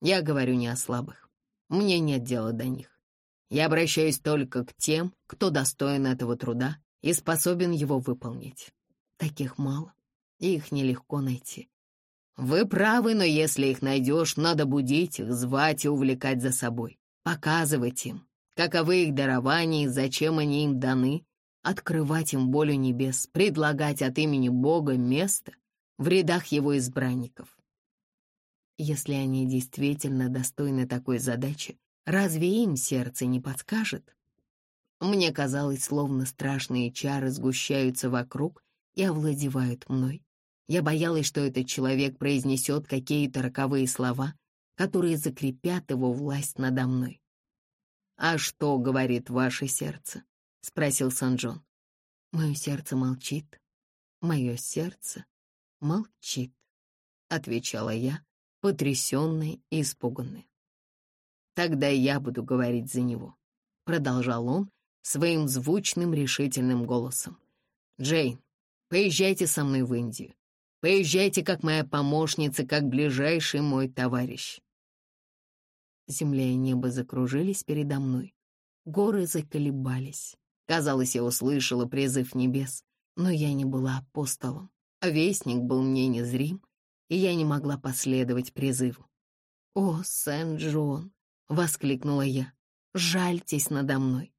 Я говорю не о слабых, мне нет дела до них. Я обращаюсь только к тем, кто достоин этого труда и способен его выполнить. Таких мало и их нелегко найти. Вы правы, но если их найдешь, надо будить их, звать и увлекать за собой, показывать им, каковы их дарования и зачем они им даны, открывать им волю небес, предлагать от имени Бога место в рядах его избранников. Если они действительно достойны такой задачи, разве им сердце не подскажет? Мне казалось, словно страшные чары сгущаются вокруг и овладевают мной. Я боялась, что этот человек произнесет какие-то роковые слова, которые закрепят его власть надо мной. «А что говорит ваше сердце?» — спросил Сан-Джон. «Мое сердце молчит. Мое сердце молчит», — отвечала я, потрясенная и испуганная. «Тогда я буду говорить за него», — продолжал он своим звучным решительным голосом. «Джейн, поезжайте со мной в Индию. Поезжайте как моя помощница, как ближайший мой товарищ. Земля и небо закружились передо мной. Горы заколебались. Казалось, я услышала призыв небес, но я не была апостолом. Вестник был мне незрим, и я не могла последовать призыву. «О, Сент-Джон!» — воскликнула я. «Жальтесь надо мной!»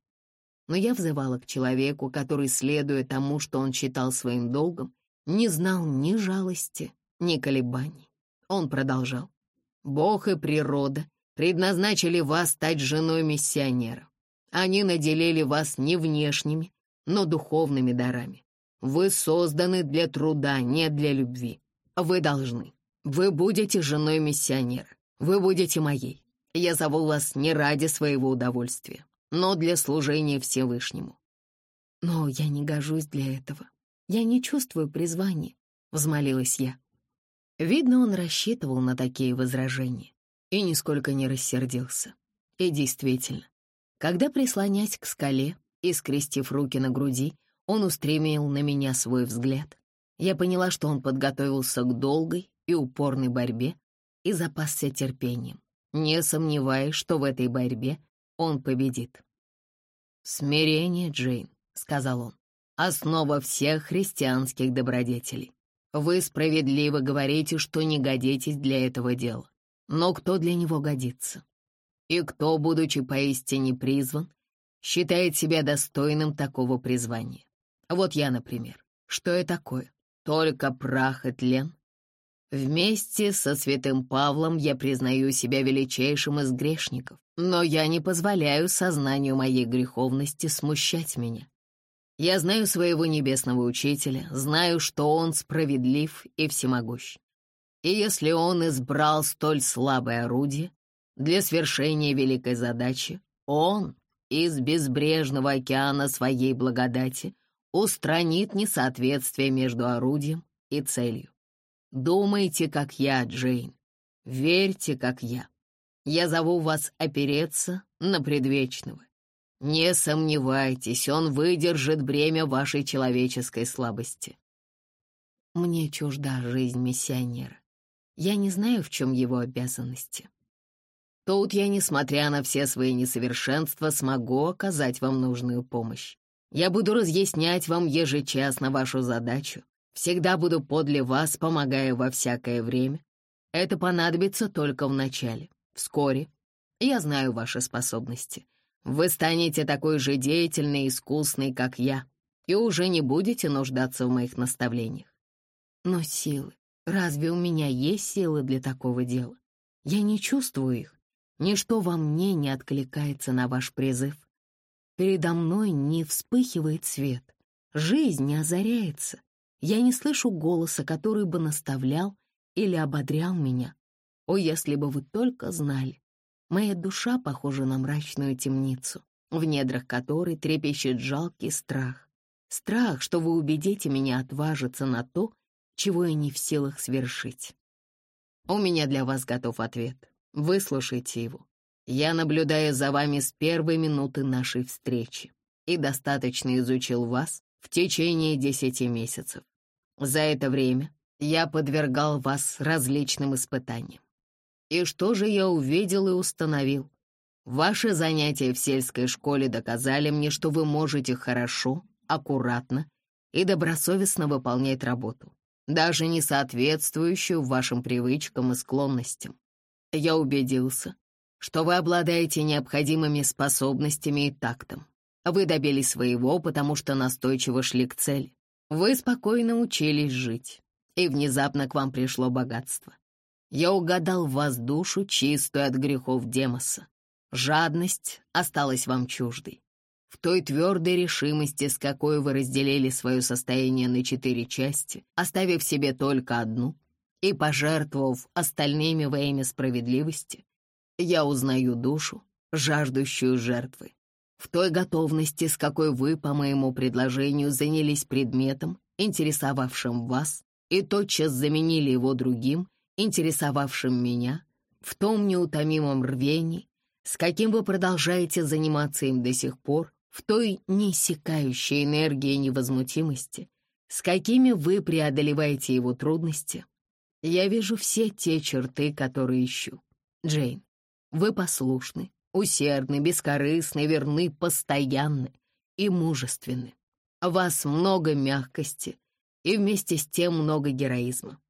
Но я взывала к человеку, который, следуя тому, что он считал своим долгом, не знал ни жалости, ни колебаний. Он продолжал. «Бог и природа предназначили вас стать женой миссионера. Они наделили вас не внешними, но духовными дарами. Вы созданы для труда, не для любви. Вы должны. Вы будете женой миссионера. Вы будете моей. Я зову вас не ради своего удовольствия, но для служения Всевышнему. Но я не гожусь для этого. Я не чувствую призвания, — взмолилась я. Видно, он рассчитывал на такие возражения и нисколько не рассердился. И действительно, когда, прислонясь к скале и скрестив руки на груди, он устремил на меня свой взгляд, я поняла, что он подготовился к долгой и упорной борьбе и запасся терпением, не сомневаясь, что в этой борьбе он победит. «Смирение, Джейн», — сказал он, — «основа всех христианских добродетелей. Вы справедливо говорите, что не годитесь для этого дела. Но кто для него годится? И кто, будучи поистине призван, считает себя достойным такого призвания? Вот я, например. Что я такое? Только прах и тлен? Вместе со святым Павлом я признаю себя величайшим из грешников, но я не позволяю сознанию моей греховности смущать меня. Я знаю своего небесного учителя, знаю, что он справедлив и всемогущ. И если он избрал столь слабое орудие для свершения великой задачи, он из безбрежного океана своей благодати устранит несоответствие между орудием и целью. Думайте, как я, Джейн. Верьте, как я. Я зову вас опереться на предвечного. Не сомневайтесь, он выдержит бремя вашей человеческой слабости. Мне чужда жизнь миссионера. Я не знаю, в чем его обязанности. Тут я, несмотря на все свои несовершенства, смогу оказать вам нужную помощь. Я буду разъяснять вам ежечасно вашу задачу. Всегда буду подле вас, помогая во всякое время. Это понадобится только в начале. Вскоре. Я знаю ваши способности. Вы станете такой же деятельной и искусной, как я, и уже не будете нуждаться в моих наставлениях. Но силы, разве у меня есть силы для такого дела? Я не чувствую их. Ничто во мне не откликается на ваш призыв. Передо мной не вспыхивает свет, жизнь не озаряется. Я не слышу голоса, который бы наставлял или ободрял меня. О, если бы вы только знали, Моя душа похожа на мрачную темницу, в недрах которой трепещет жалкий страх. Страх, что вы убедите меня отважиться на то, чего я не в силах свершить. У меня для вас готов ответ. Выслушайте его. Я наблюдаю за вами с первой минуты нашей встречи и достаточно изучил вас в течение десяти месяцев. За это время я подвергал вас различным испытаниям. И что же я увидел и установил? Ваши занятия в сельской школе доказали мне, что вы можете хорошо, аккуратно и добросовестно выполнять работу, даже не соответствующую вашим привычкам и склонностям. Я убедился, что вы обладаете необходимыми способностями и тактом. Вы добились своего, потому что настойчиво шли к цели. Вы спокойно учились жить, и внезапно к вам пришло богатство. Я угадал в вас душу, чистую от грехов Демоса. Жадность осталась вам чуждой. В той твердой решимости, с какой вы разделили свое состояние на четыре части, оставив себе только одну и пожертвовав остальными во имя справедливости, я узнаю душу, жаждущую жертвы. В той готовности, с какой вы, по моему предложению, занялись предметом, интересовавшим вас, и тотчас заменили его другим, интересовавшим меня, в том неутомимом рвении, с каким вы продолжаете заниматься им до сих пор, в той неиссякающей энергии невозмутимости, с какими вы преодолеваете его трудности, я вижу все те черты, которые ищу. Джейн, вы послушны, усердны, бескорыстны, верны, постоянны и мужественны. У вас много мягкости и вместе с тем много героизма.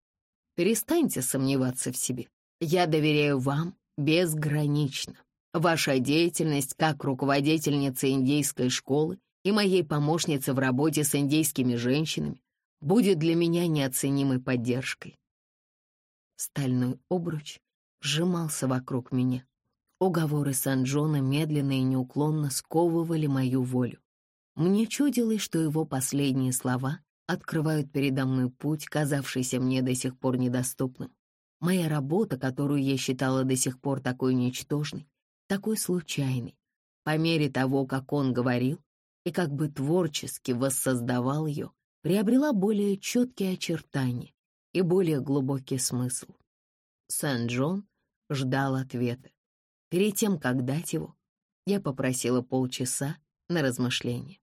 Перестаньте сомневаться в себе. Я доверяю вам безгранично. Ваша деятельность как руководительница индейской школы и моей помощницы в работе с индейскими женщинами будет для меня неоценимой поддержкой. Стальной обруч сжимался вокруг меня. Уговоры Сан-Джона медленно и неуклонно сковывали мою волю. Мне чудилось, что его последние слова открывают передо мной путь, казавшийся мне до сих пор недоступным. Моя работа, которую я считала до сих пор такой ничтожной, такой случайной, по мере того, как он говорил, и как бы творчески воссоздавал ее, приобрела более четкие очертания и более глубокий смысл. Сент-Джон ждал ответа. Перед тем, как дать его, я попросила полчаса на размышление.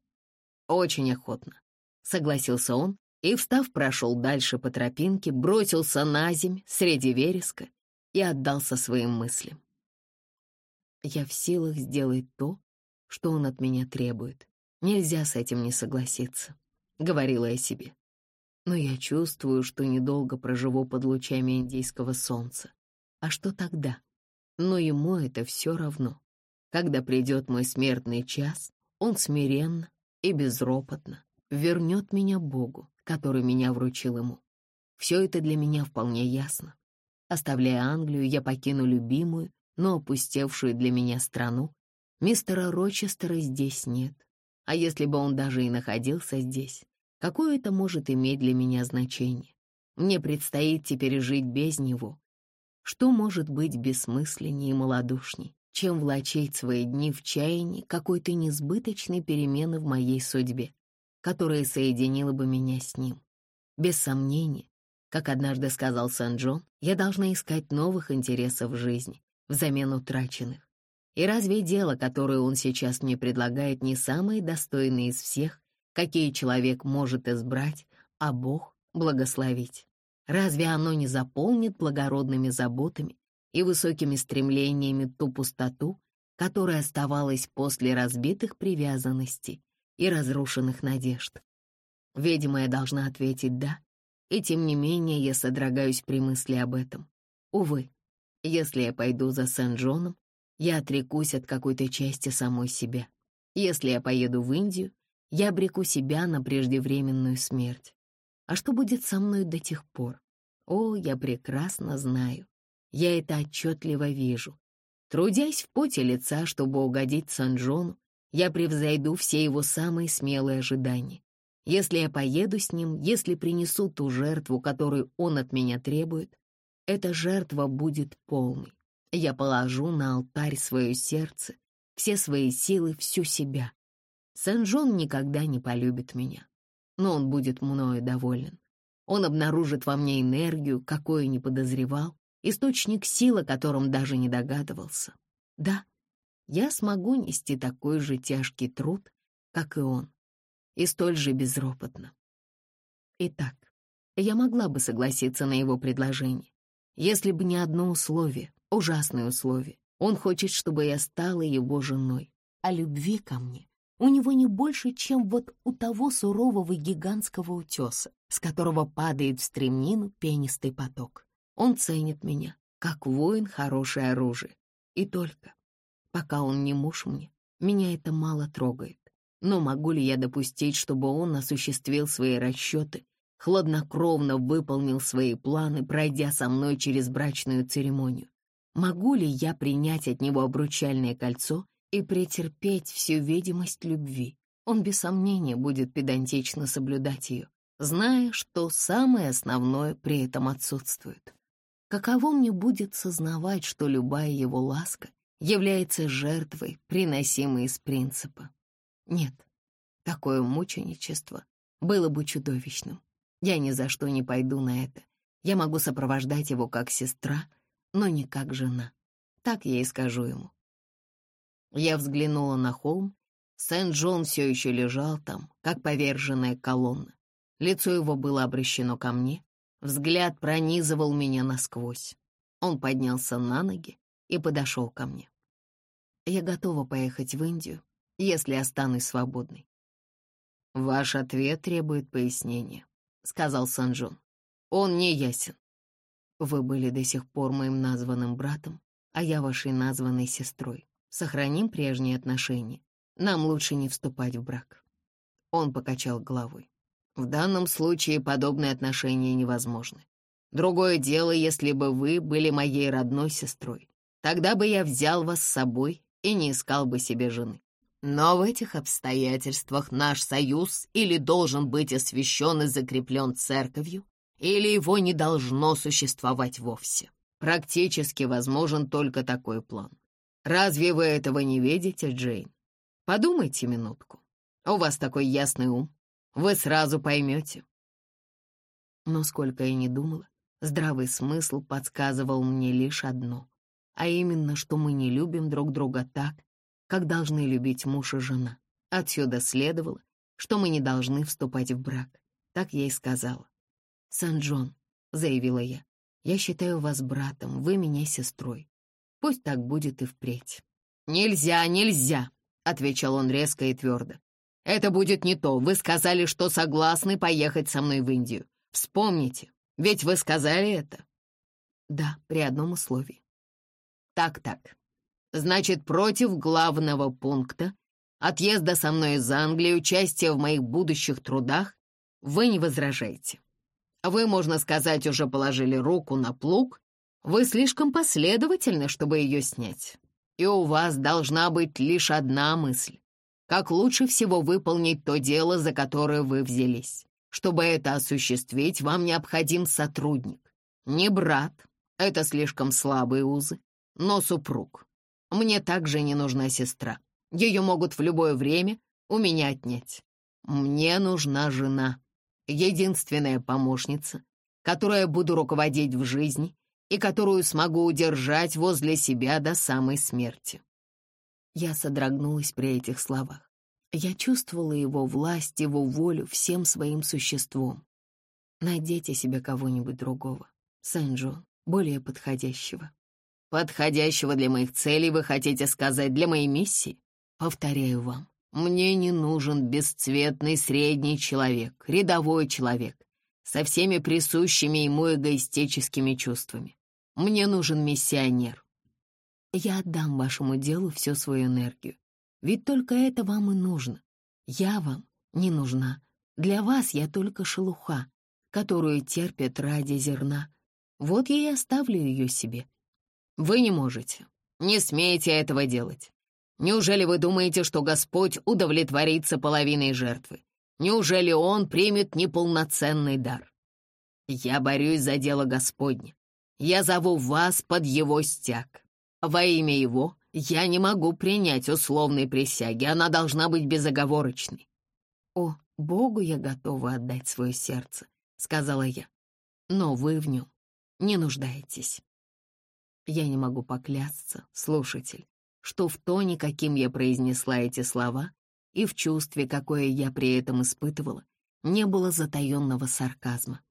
«Очень охотно», — согласился он и, встав, прошел дальше по тропинке, бросился на земь среди вереска и отдался своим мыслям. Я в силах сделать то, что он от меня требует. Нельзя с этим не согласиться, — говорила я себе. Но я чувствую, что недолго проживу под лучами индийского солнца. А что тогда? Но ему это все равно. Когда придет мой смертный час, он смиренно и безропотно вернет меня Богу который меня вручил ему. Все это для меня вполне ясно. Оставляя Англию, я покину любимую, но опустевшую для меня страну. Мистера Рочестера здесь нет. А если бы он даже и находился здесь, какое это может иметь для меня значение? Мне предстоит теперь жить без него. Что может быть бессмысленнее и малодушней, чем влачить свои дни в чаянии какой-то несбыточной перемены в моей судьбе? Которое соединило бы меня с ним. Без сомнения, как однажды сказал Сан-Джон, я должна искать новых интересов в жизни, взамен утраченных. И разве дело, которое он сейчас мне предлагает, не самое достойное из всех, какие человек может избрать, а Бог благословить? Разве оно не заполнит благородными заботами и высокими стремлениями ту пустоту, которая оставалась после разбитых привязанностей и разрушенных надежд. Видимо, я должна ответить «да», и тем не менее я содрогаюсь при мысли об этом. Увы, если я пойду за Сент-Джоном, я отрекусь от какой-то части самой себя. Если я поеду в Индию, я обреку себя на преждевременную смерть. А что будет со мной до тех пор? О, я прекрасно знаю. Я это отчетливо вижу. Трудясь в поте лица, чтобы угодить Сан-Джону, я превзойду все его самые смелые ожидания. Если я поеду с ним, если принесу ту жертву, которую он от меня требует, эта жертва будет полной. Я положу на алтарь свое сердце, все свои силы, всю себя. Сен-Джон никогда не полюбит меня, но он будет мною доволен. Он обнаружит во мне энергию, какую не подозревал, источник силы, о котором даже не догадывался. Да, я смогу нести такой же тяжкий труд, как и он, и столь же безропотно. Итак, я могла бы согласиться на его предложение, если бы не одно условие, ужасное условие. Он хочет, чтобы я стала его женой, а любви ко мне у него не больше, чем вот у того сурового гигантского утеса, с которого падает в стремнину пенистый поток. Он ценит меня, как воин хорошее оружие. И только. Пока он не муж мне, меня это мало трогает. Но могу ли я допустить, чтобы он осуществил свои расчеты, хладнокровно выполнил свои планы, пройдя со мной через брачную церемонию? Могу ли я принять от него обручальное кольцо и претерпеть всю видимость любви? Он без сомнения будет педантично соблюдать ее, зная, что самое основное при этом отсутствует. Каково мне будет сознавать, что любая его ласка — является жертвой, приносимой из принципа. Нет, такое мученичество было бы чудовищным. Я ни за что не пойду на это. Я могу сопровождать его как сестра, но не как жена. Так я и скажу ему. Я взглянула на холм. Сент-Джон все еще лежал там, как поверженная колонна. Лицо его было обращено ко мне. Взгляд пронизывал меня насквозь. Он поднялся на ноги и подошел ко мне. Я готова поехать в Индию, если останусь свободной. «Ваш ответ требует пояснения», — сказал Санджон. «Он не ясен. Вы были до сих пор моим названным братом, а я вашей названной сестрой. Сохраним прежние отношения. Нам лучше не вступать в брак». Он покачал головой. «В данном случае подобные отношения невозможны. Другое дело, если бы вы были моей родной сестрой. Тогда бы я взял вас с собой и не искал бы себе жены. Но в этих обстоятельствах наш союз или должен быть освящен и закреплен церковью, или его не должно существовать вовсе. Практически возможен только такой план. Разве вы этого не видите, Джейн? Подумайте минутку. У вас такой ясный ум. Вы сразу поймете. Но сколько я не думала, здравый смысл подсказывал мне лишь одно, а именно, что мы не любим друг друга так, как должны любить муж и жена. Отсюда следовало, что мы не должны вступать в брак. Так я и сказала. «Сан-Джон», — заявила я, — «я считаю вас братом, вы меня сестрой. Пусть так будет и впредь». «Нельзя, нельзя», — отвечал он резко и твердо. «Это будет не то. Вы сказали, что согласны поехать со мной в Индию. Вспомните, ведь вы сказали это». «Да, при одном условии». «Так-так. Значит, против главного пункта отъезда со мной из Англии, участия в моих будущих трудах, вы не возражаете. Вы, можно сказать, уже положили руку на плуг, вы слишком последовательны, чтобы ее снять. И у вас должна быть лишь одна мысль. Как лучше всего выполнить то дело, за которое вы взялись. Чтобы это осуществить, вам необходим сотрудник. Не брат, это слишком слабые узы, но супруг. Мне также не нужна сестра. Ее могут в любое время у меня отнять. Мне нужна жена, единственная помощница, которая буду руководить в жизни и которую смогу удержать возле себя до самой смерти. Я содрогнулась при этих словах. Я чувствовала его власть, его волю всем своим существом. Найдите себе кого-нибудь другого, Сэнджо, более подходящего. Подходящего для моих целей, вы хотите сказать, для моей миссии? Повторяю вам, мне не нужен бесцветный средний человек, рядовой человек, со всеми присущими ему эгоистическими чувствами. Мне нужен миссионер. Я отдам вашему делу всю свою энергию, ведь только это вам и нужно. Я вам не нужна. Для вас я только шелуха, которую терпят ради зерна. Вот я и оставлю ее себе. Вы не можете, не смеете этого делать. Неужели вы думаете, что Господь удовлетворится половиной жертвы? Неужели Он примет неполноценный дар? Я борюсь за дело Господне. Я зову вас под Его стяг. Во имя Его я не могу принять условной присяги, она должна быть безоговорочной. О, Богу я готова отдать свое сердце, сказала я. Но вы в нем не нуждаетесь. Я не могу поклясться, слушатель, что в тоне, каким я произнесла эти слова, и в чувстве, какое я при этом испытывала, не было затаенного сарказма.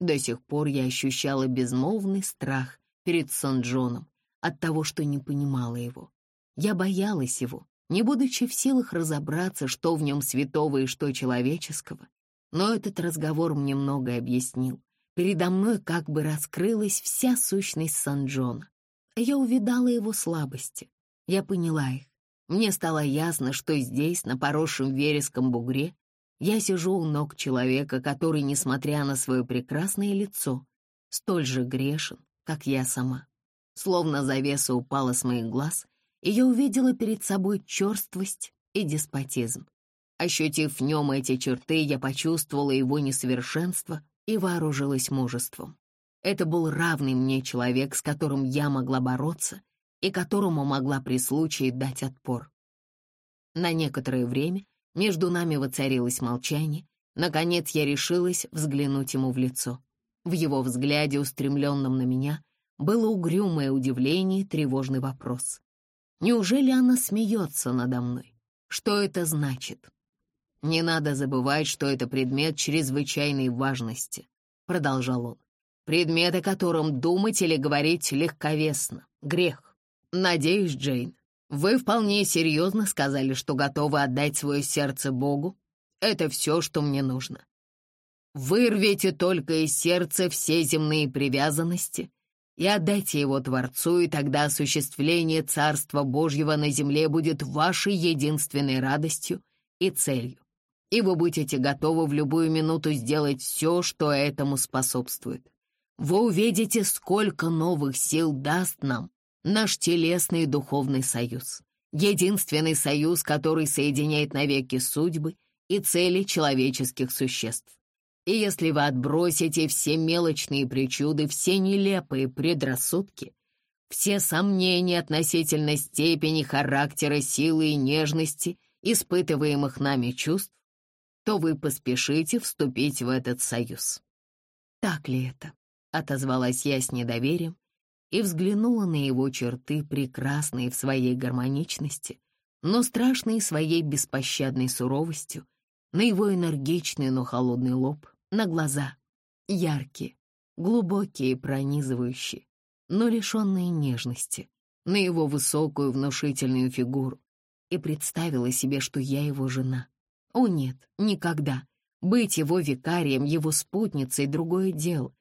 До сих пор я ощущала безмолвный страх перед Сан-Джоном от того, что не понимала его. Я боялась его, не будучи в силах разобраться, что в нем святого и что человеческого. Но этот разговор мне многое объяснил. Передо мной как бы раскрылась вся сущность Сан-Джона. Я увидала его слабости, я поняла их. Мне стало ясно, что здесь, на поросшем вереском бугре, я сижу у ног человека, который, несмотря на свое прекрасное лицо, столь же грешен, как я сама. Словно завеса упала с моих глаз, и я увидела перед собой черствость и деспотизм. Ощутив в нем эти черты, я почувствовала его несовершенство и вооружилась мужеством. Это был равный мне человек, с которым я могла бороться и которому могла при случае дать отпор. На некоторое время между нами воцарилось молчание. Наконец я решилась взглянуть ему в лицо. В его взгляде, устремленном на меня, было угрюмое удивление и тревожный вопрос. Неужели она смеется надо мной? Что это значит? Не надо забывать, что это предмет чрезвычайной важности, продолжал он. Предмет, о котором думать или говорить легковесно, грех. «Надеюсь, Джейн, вы вполне серьезно сказали, что готовы отдать свое сердце Богу. Это все, что мне нужно. Вырвите только из сердца все земные привязанности и отдайте его Творцу, и тогда осуществление Царства Божьего на земле будет вашей единственной радостью и целью, и вы будете готовы в любую минуту сделать все, что этому способствует. Вы увидите, сколько новых сил даст нам наш телесный и духовный союз. Единственный союз, который соединяет навеки судьбы и цели человеческих существ. И если вы отбросите все мелочные причуды, все нелепые предрассудки, все сомнения относительно степени характера, силы и нежности, испытываемых нами чувств, то вы поспешите вступить в этот союз. Так ли это? Отозвалась я с недоверием и взглянула на его черты, прекрасные в своей гармоничности, но страшные своей беспощадной суровостью, на его энергичный, но холодный лоб, на глаза, яркие, глубокие и пронизывающие, но лишенные нежности, на его высокую внушительную фигуру, и представила себе, что я его жена. О нет, никогда. Быть его викарием, его спутницей — другое дело.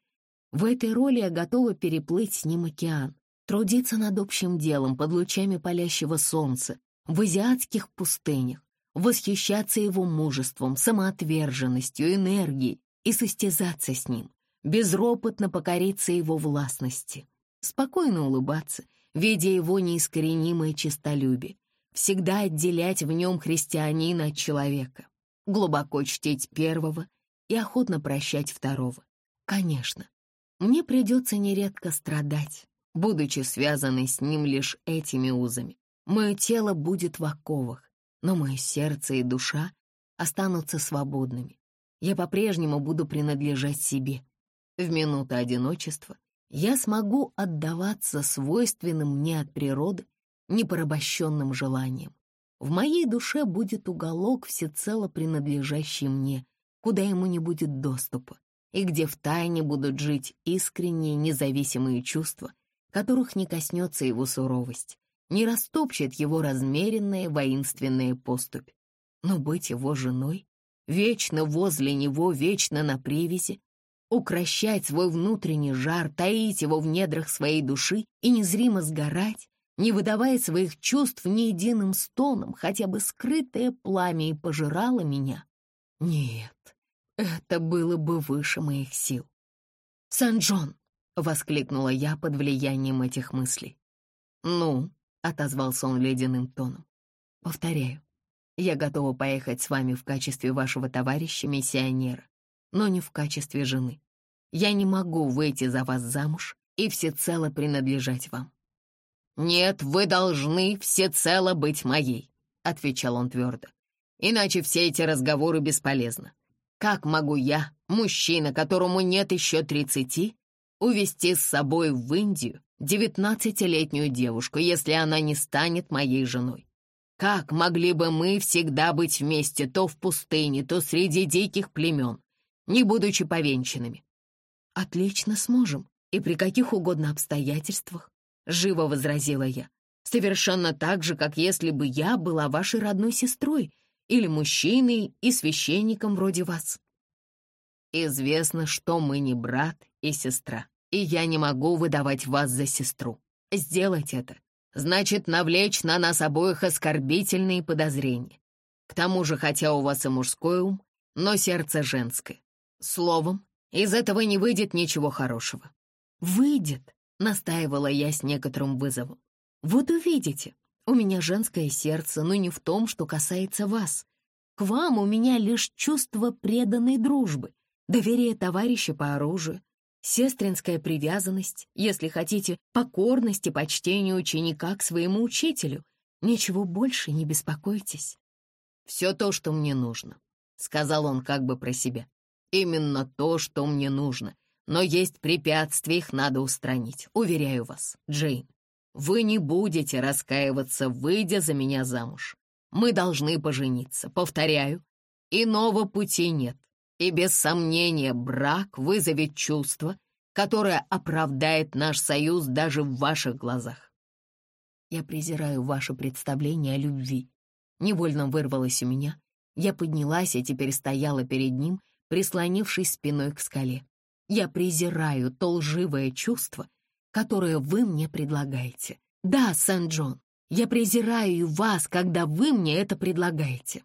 В этой роли я готова переплыть с ним океан, трудиться над общим делом под лучами палящего солнца, в азиатских пустынях, восхищаться его мужеством, самоотверженностью, энергией и состязаться с ним, безропотно покориться его властности, спокойно улыбаться, видя его неискоренимое честолюбие, всегда отделять в нем христианина от человека, глубоко чтить первого и охотно прощать второго. Конечно, мне придется нередко страдать, будучи связанной с ним лишь этими узами. Мое тело будет в оковах, но мое сердце и душа останутся свободными. Я по-прежнему буду принадлежать себе. В минуты одиночества я смогу отдаваться свойственным мне от природы непорабощенным желаниям. В моей душе будет уголок, всецело принадлежащий мне, куда ему не будет доступа, и где втайне будут жить искренние независимые чувства, которых не коснется его суровость, не растопчет его размеренная воинственная поступь. Но быть его женой, вечно возле него, вечно на привязи, укращать свой внутренний жар, таить его в недрах своей души и незримо сгорать, не выдавая своих чувств ни единым стоном, хотя бы скрытое пламя и пожирало меня? Нет, это было бы выше моих сил. «Сан-Джон!» — воскликнула я под влиянием этих мыслей. «Ну?» — отозвался он ледяным тоном. «Повторяю, я готова поехать с вами в качестве вашего товарища-миссионера, но не в качестве жены. Я не могу выйти за вас замуж и всецело принадлежать вам. «Нет, вы должны всецело быть моей», — отвечал он твердо. «Иначе все эти разговоры бесполезны. Как могу я, мужчина, которому нет еще тридцати, увести с собой в Индию девятнадцатилетнюю девушку, если она не станет моей женой? Как могли бы мы всегда быть вместе то в пустыне, то среди диких племен, не будучи повенчанными?» «Отлично сможем, и при каких угодно обстоятельствах. — живо возразила я. «Совершенно так же, как если бы я была вашей родной сестрой или мужчиной и священником вроде вас». «Известно, что мы не брат и сестра, и я не могу выдавать вас за сестру. Сделать это значит навлечь на нас обоих оскорбительные подозрения. К тому же, хотя у вас и мужской ум, но сердце женское. Словом, из этого не выйдет ничего хорошего». «Выйдет», Настаивала я с некоторым вызовом. «Вот увидите, у меня женское сердце, но не в том, что касается вас. К вам у меня лишь чувство преданной дружбы, доверие товарища по оружию, сестринская привязанность, если хотите, покорность и почтение ученика к своему учителю. Ничего больше не беспокойтесь». «Все то, что мне нужно», — сказал он как бы про себя. «Именно то, что мне нужно, но есть препятствия, их надо устранить. Уверяю вас, Джейн, вы не будете раскаиваться, выйдя за меня замуж. Мы должны пожениться, повторяю. Иного пути нет. И без сомнения брак вызовет чувство, которое оправдает наш союз даже в ваших глазах. Я презираю ваше представление о любви. Невольно вырвалось у меня. Я поднялась и теперь стояла перед ним, прислонившись спиной к скале. Я презираю то лживое чувство, которое вы мне предлагаете. Да, Сент-Джон, я презираю вас, когда вы мне это предлагаете.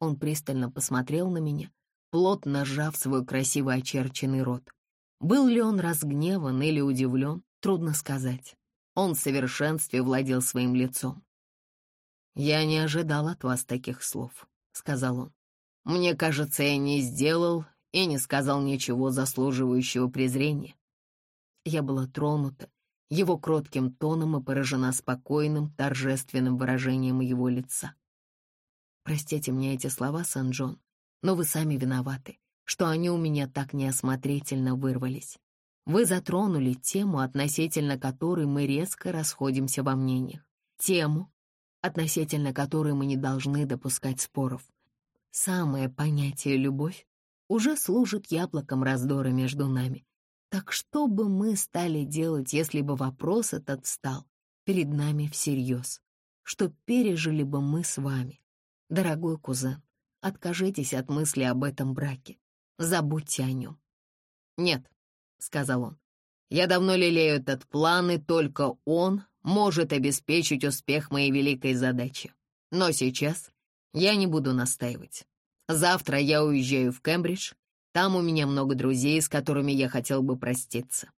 Он пристально посмотрел на меня, плотно сжав свой красиво очерченный рот. Был ли он разгневан или удивлен, трудно сказать. Он в совершенстве владел своим лицом. «Я не ожидал от вас таких слов», — сказал он. «Мне кажется, я не сделал и не сказал ничего заслуживающего презрения. Я была тронута его кротким тоном и поражена спокойным, торжественным выражением его лица. Простите мне эти слова, Сан-Джон, но вы сами виноваты, что они у меня так неосмотрительно вырвались. Вы затронули тему, относительно которой мы резко расходимся во мнениях. Тему, относительно которой мы не должны допускать споров. Самое понятие «любовь» уже служит яблоком раздора между нами. Так что бы мы стали делать, если бы вопрос этот стал перед нами всерьез? Что пережили бы мы с вами? Дорогой кузен, откажитесь от мысли об этом браке. Забудьте о нем. Нет, — сказал он. «Я давно лелею этот план, и только он может обеспечить успех моей великой задачи. Но сейчас я не буду настаивать. Завтра я уезжаю в Кембридж. Там у меня много друзей, с которыми я хотел бы проститься.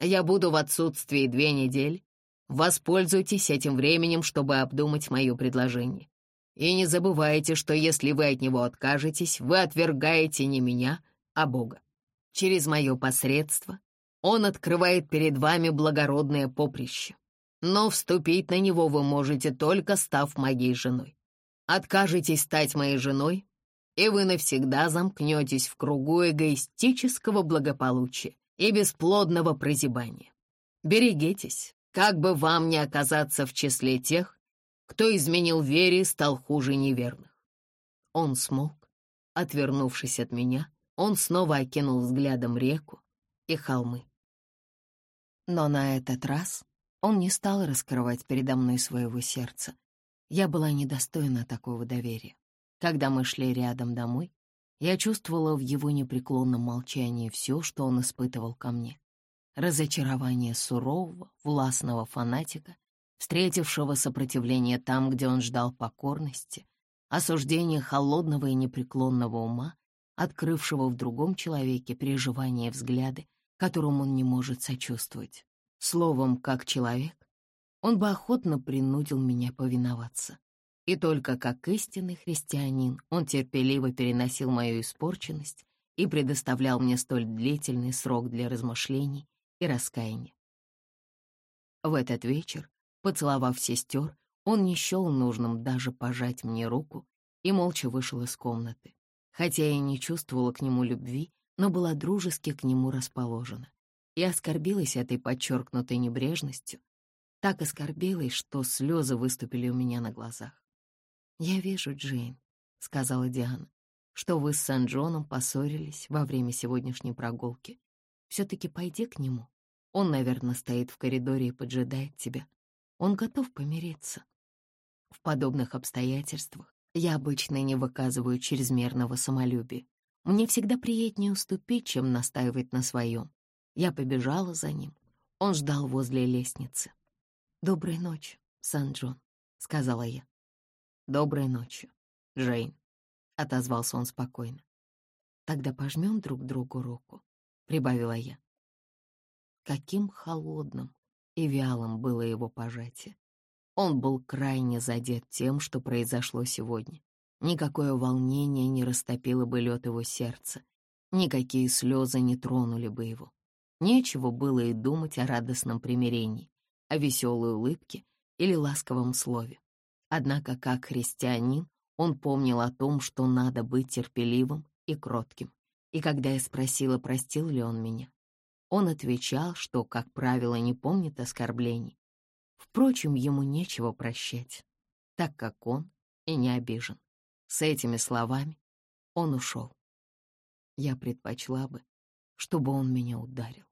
Я буду в отсутствии две недели. Воспользуйтесь этим временем, чтобы обдумать мое предложение. И не забывайте, что если вы от него откажетесь, вы отвергаете не меня, а Бога. Через мое посредство он открывает перед вами благородное поприще. Но вступить на него вы можете только став моей женой. Откажетесь стать моей женой, и вы навсегда замкнетесь в кругу эгоистического благополучия и бесплодного прозябания. Берегитесь, как бы вам не оказаться в числе тех, кто изменил вере и стал хуже неверных. Он смолк, отвернувшись от меня, он снова окинул взглядом реку и холмы. Но на этот раз он не стал раскрывать передо мной своего сердца. Я была недостойна такого доверия. Когда мы шли рядом домой, я чувствовала в его непреклонном молчании все, что он испытывал ко мне. Разочарование сурового, властного фанатика, встретившего сопротивление там, где он ждал покорности, осуждение холодного и непреклонного ума, открывшего в другом человеке переживания и взгляды, которым он не может сочувствовать. Словом, как человек, он бы охотно принудил меня повиноваться. И только как истинный христианин он терпеливо переносил мою испорченность и предоставлял мне столь длительный срок для размышлений и раскаяния. В этот вечер, поцеловав сестер, он не счел нужным даже пожать мне руку и молча вышел из комнаты. Хотя я не чувствовала к нему любви, но была дружески к нему расположена. Я оскорбилась этой подчеркнутой небрежностью, так оскорбилась, что слезы выступили у меня на глазах. «Я вижу, Джейн», — сказала Диана, «что вы с Сан-Джоном поссорились во время сегодняшней прогулки. Все-таки пойди к нему. Он, наверное, стоит в коридоре и поджидает тебя. Он готов помириться». В подобных обстоятельствах я обычно не выказываю чрезмерного самолюбия. Мне всегда приятнее уступить, чем настаивать на своем. Я побежала за ним. Он ждал возле лестницы. «Доброй ночи, Сан-Джон», — сказала я. «Доброй ночи, Джейн», — отозвался он спокойно. «Тогда пожмем друг другу руку», — прибавила я. Каким холодным и вялым было его пожатие. Он был крайне задет тем, что произошло сегодня. Никакое волнение не растопило бы лед его сердца, никакие слезы не тронули бы его. Нечего было и думать о радостном примирении, о веселой улыбке или ласковом слове. Однако, как христианин, он помнил о том, что надо быть терпеливым и кротким. И когда я спросила, простил ли он меня, он отвечал, что, как правило, не помнит оскорблений, Впрочем, ему нечего прощать, так как он и не обижен. С этими словами он ушел. Я предпочла бы, чтобы он меня ударил.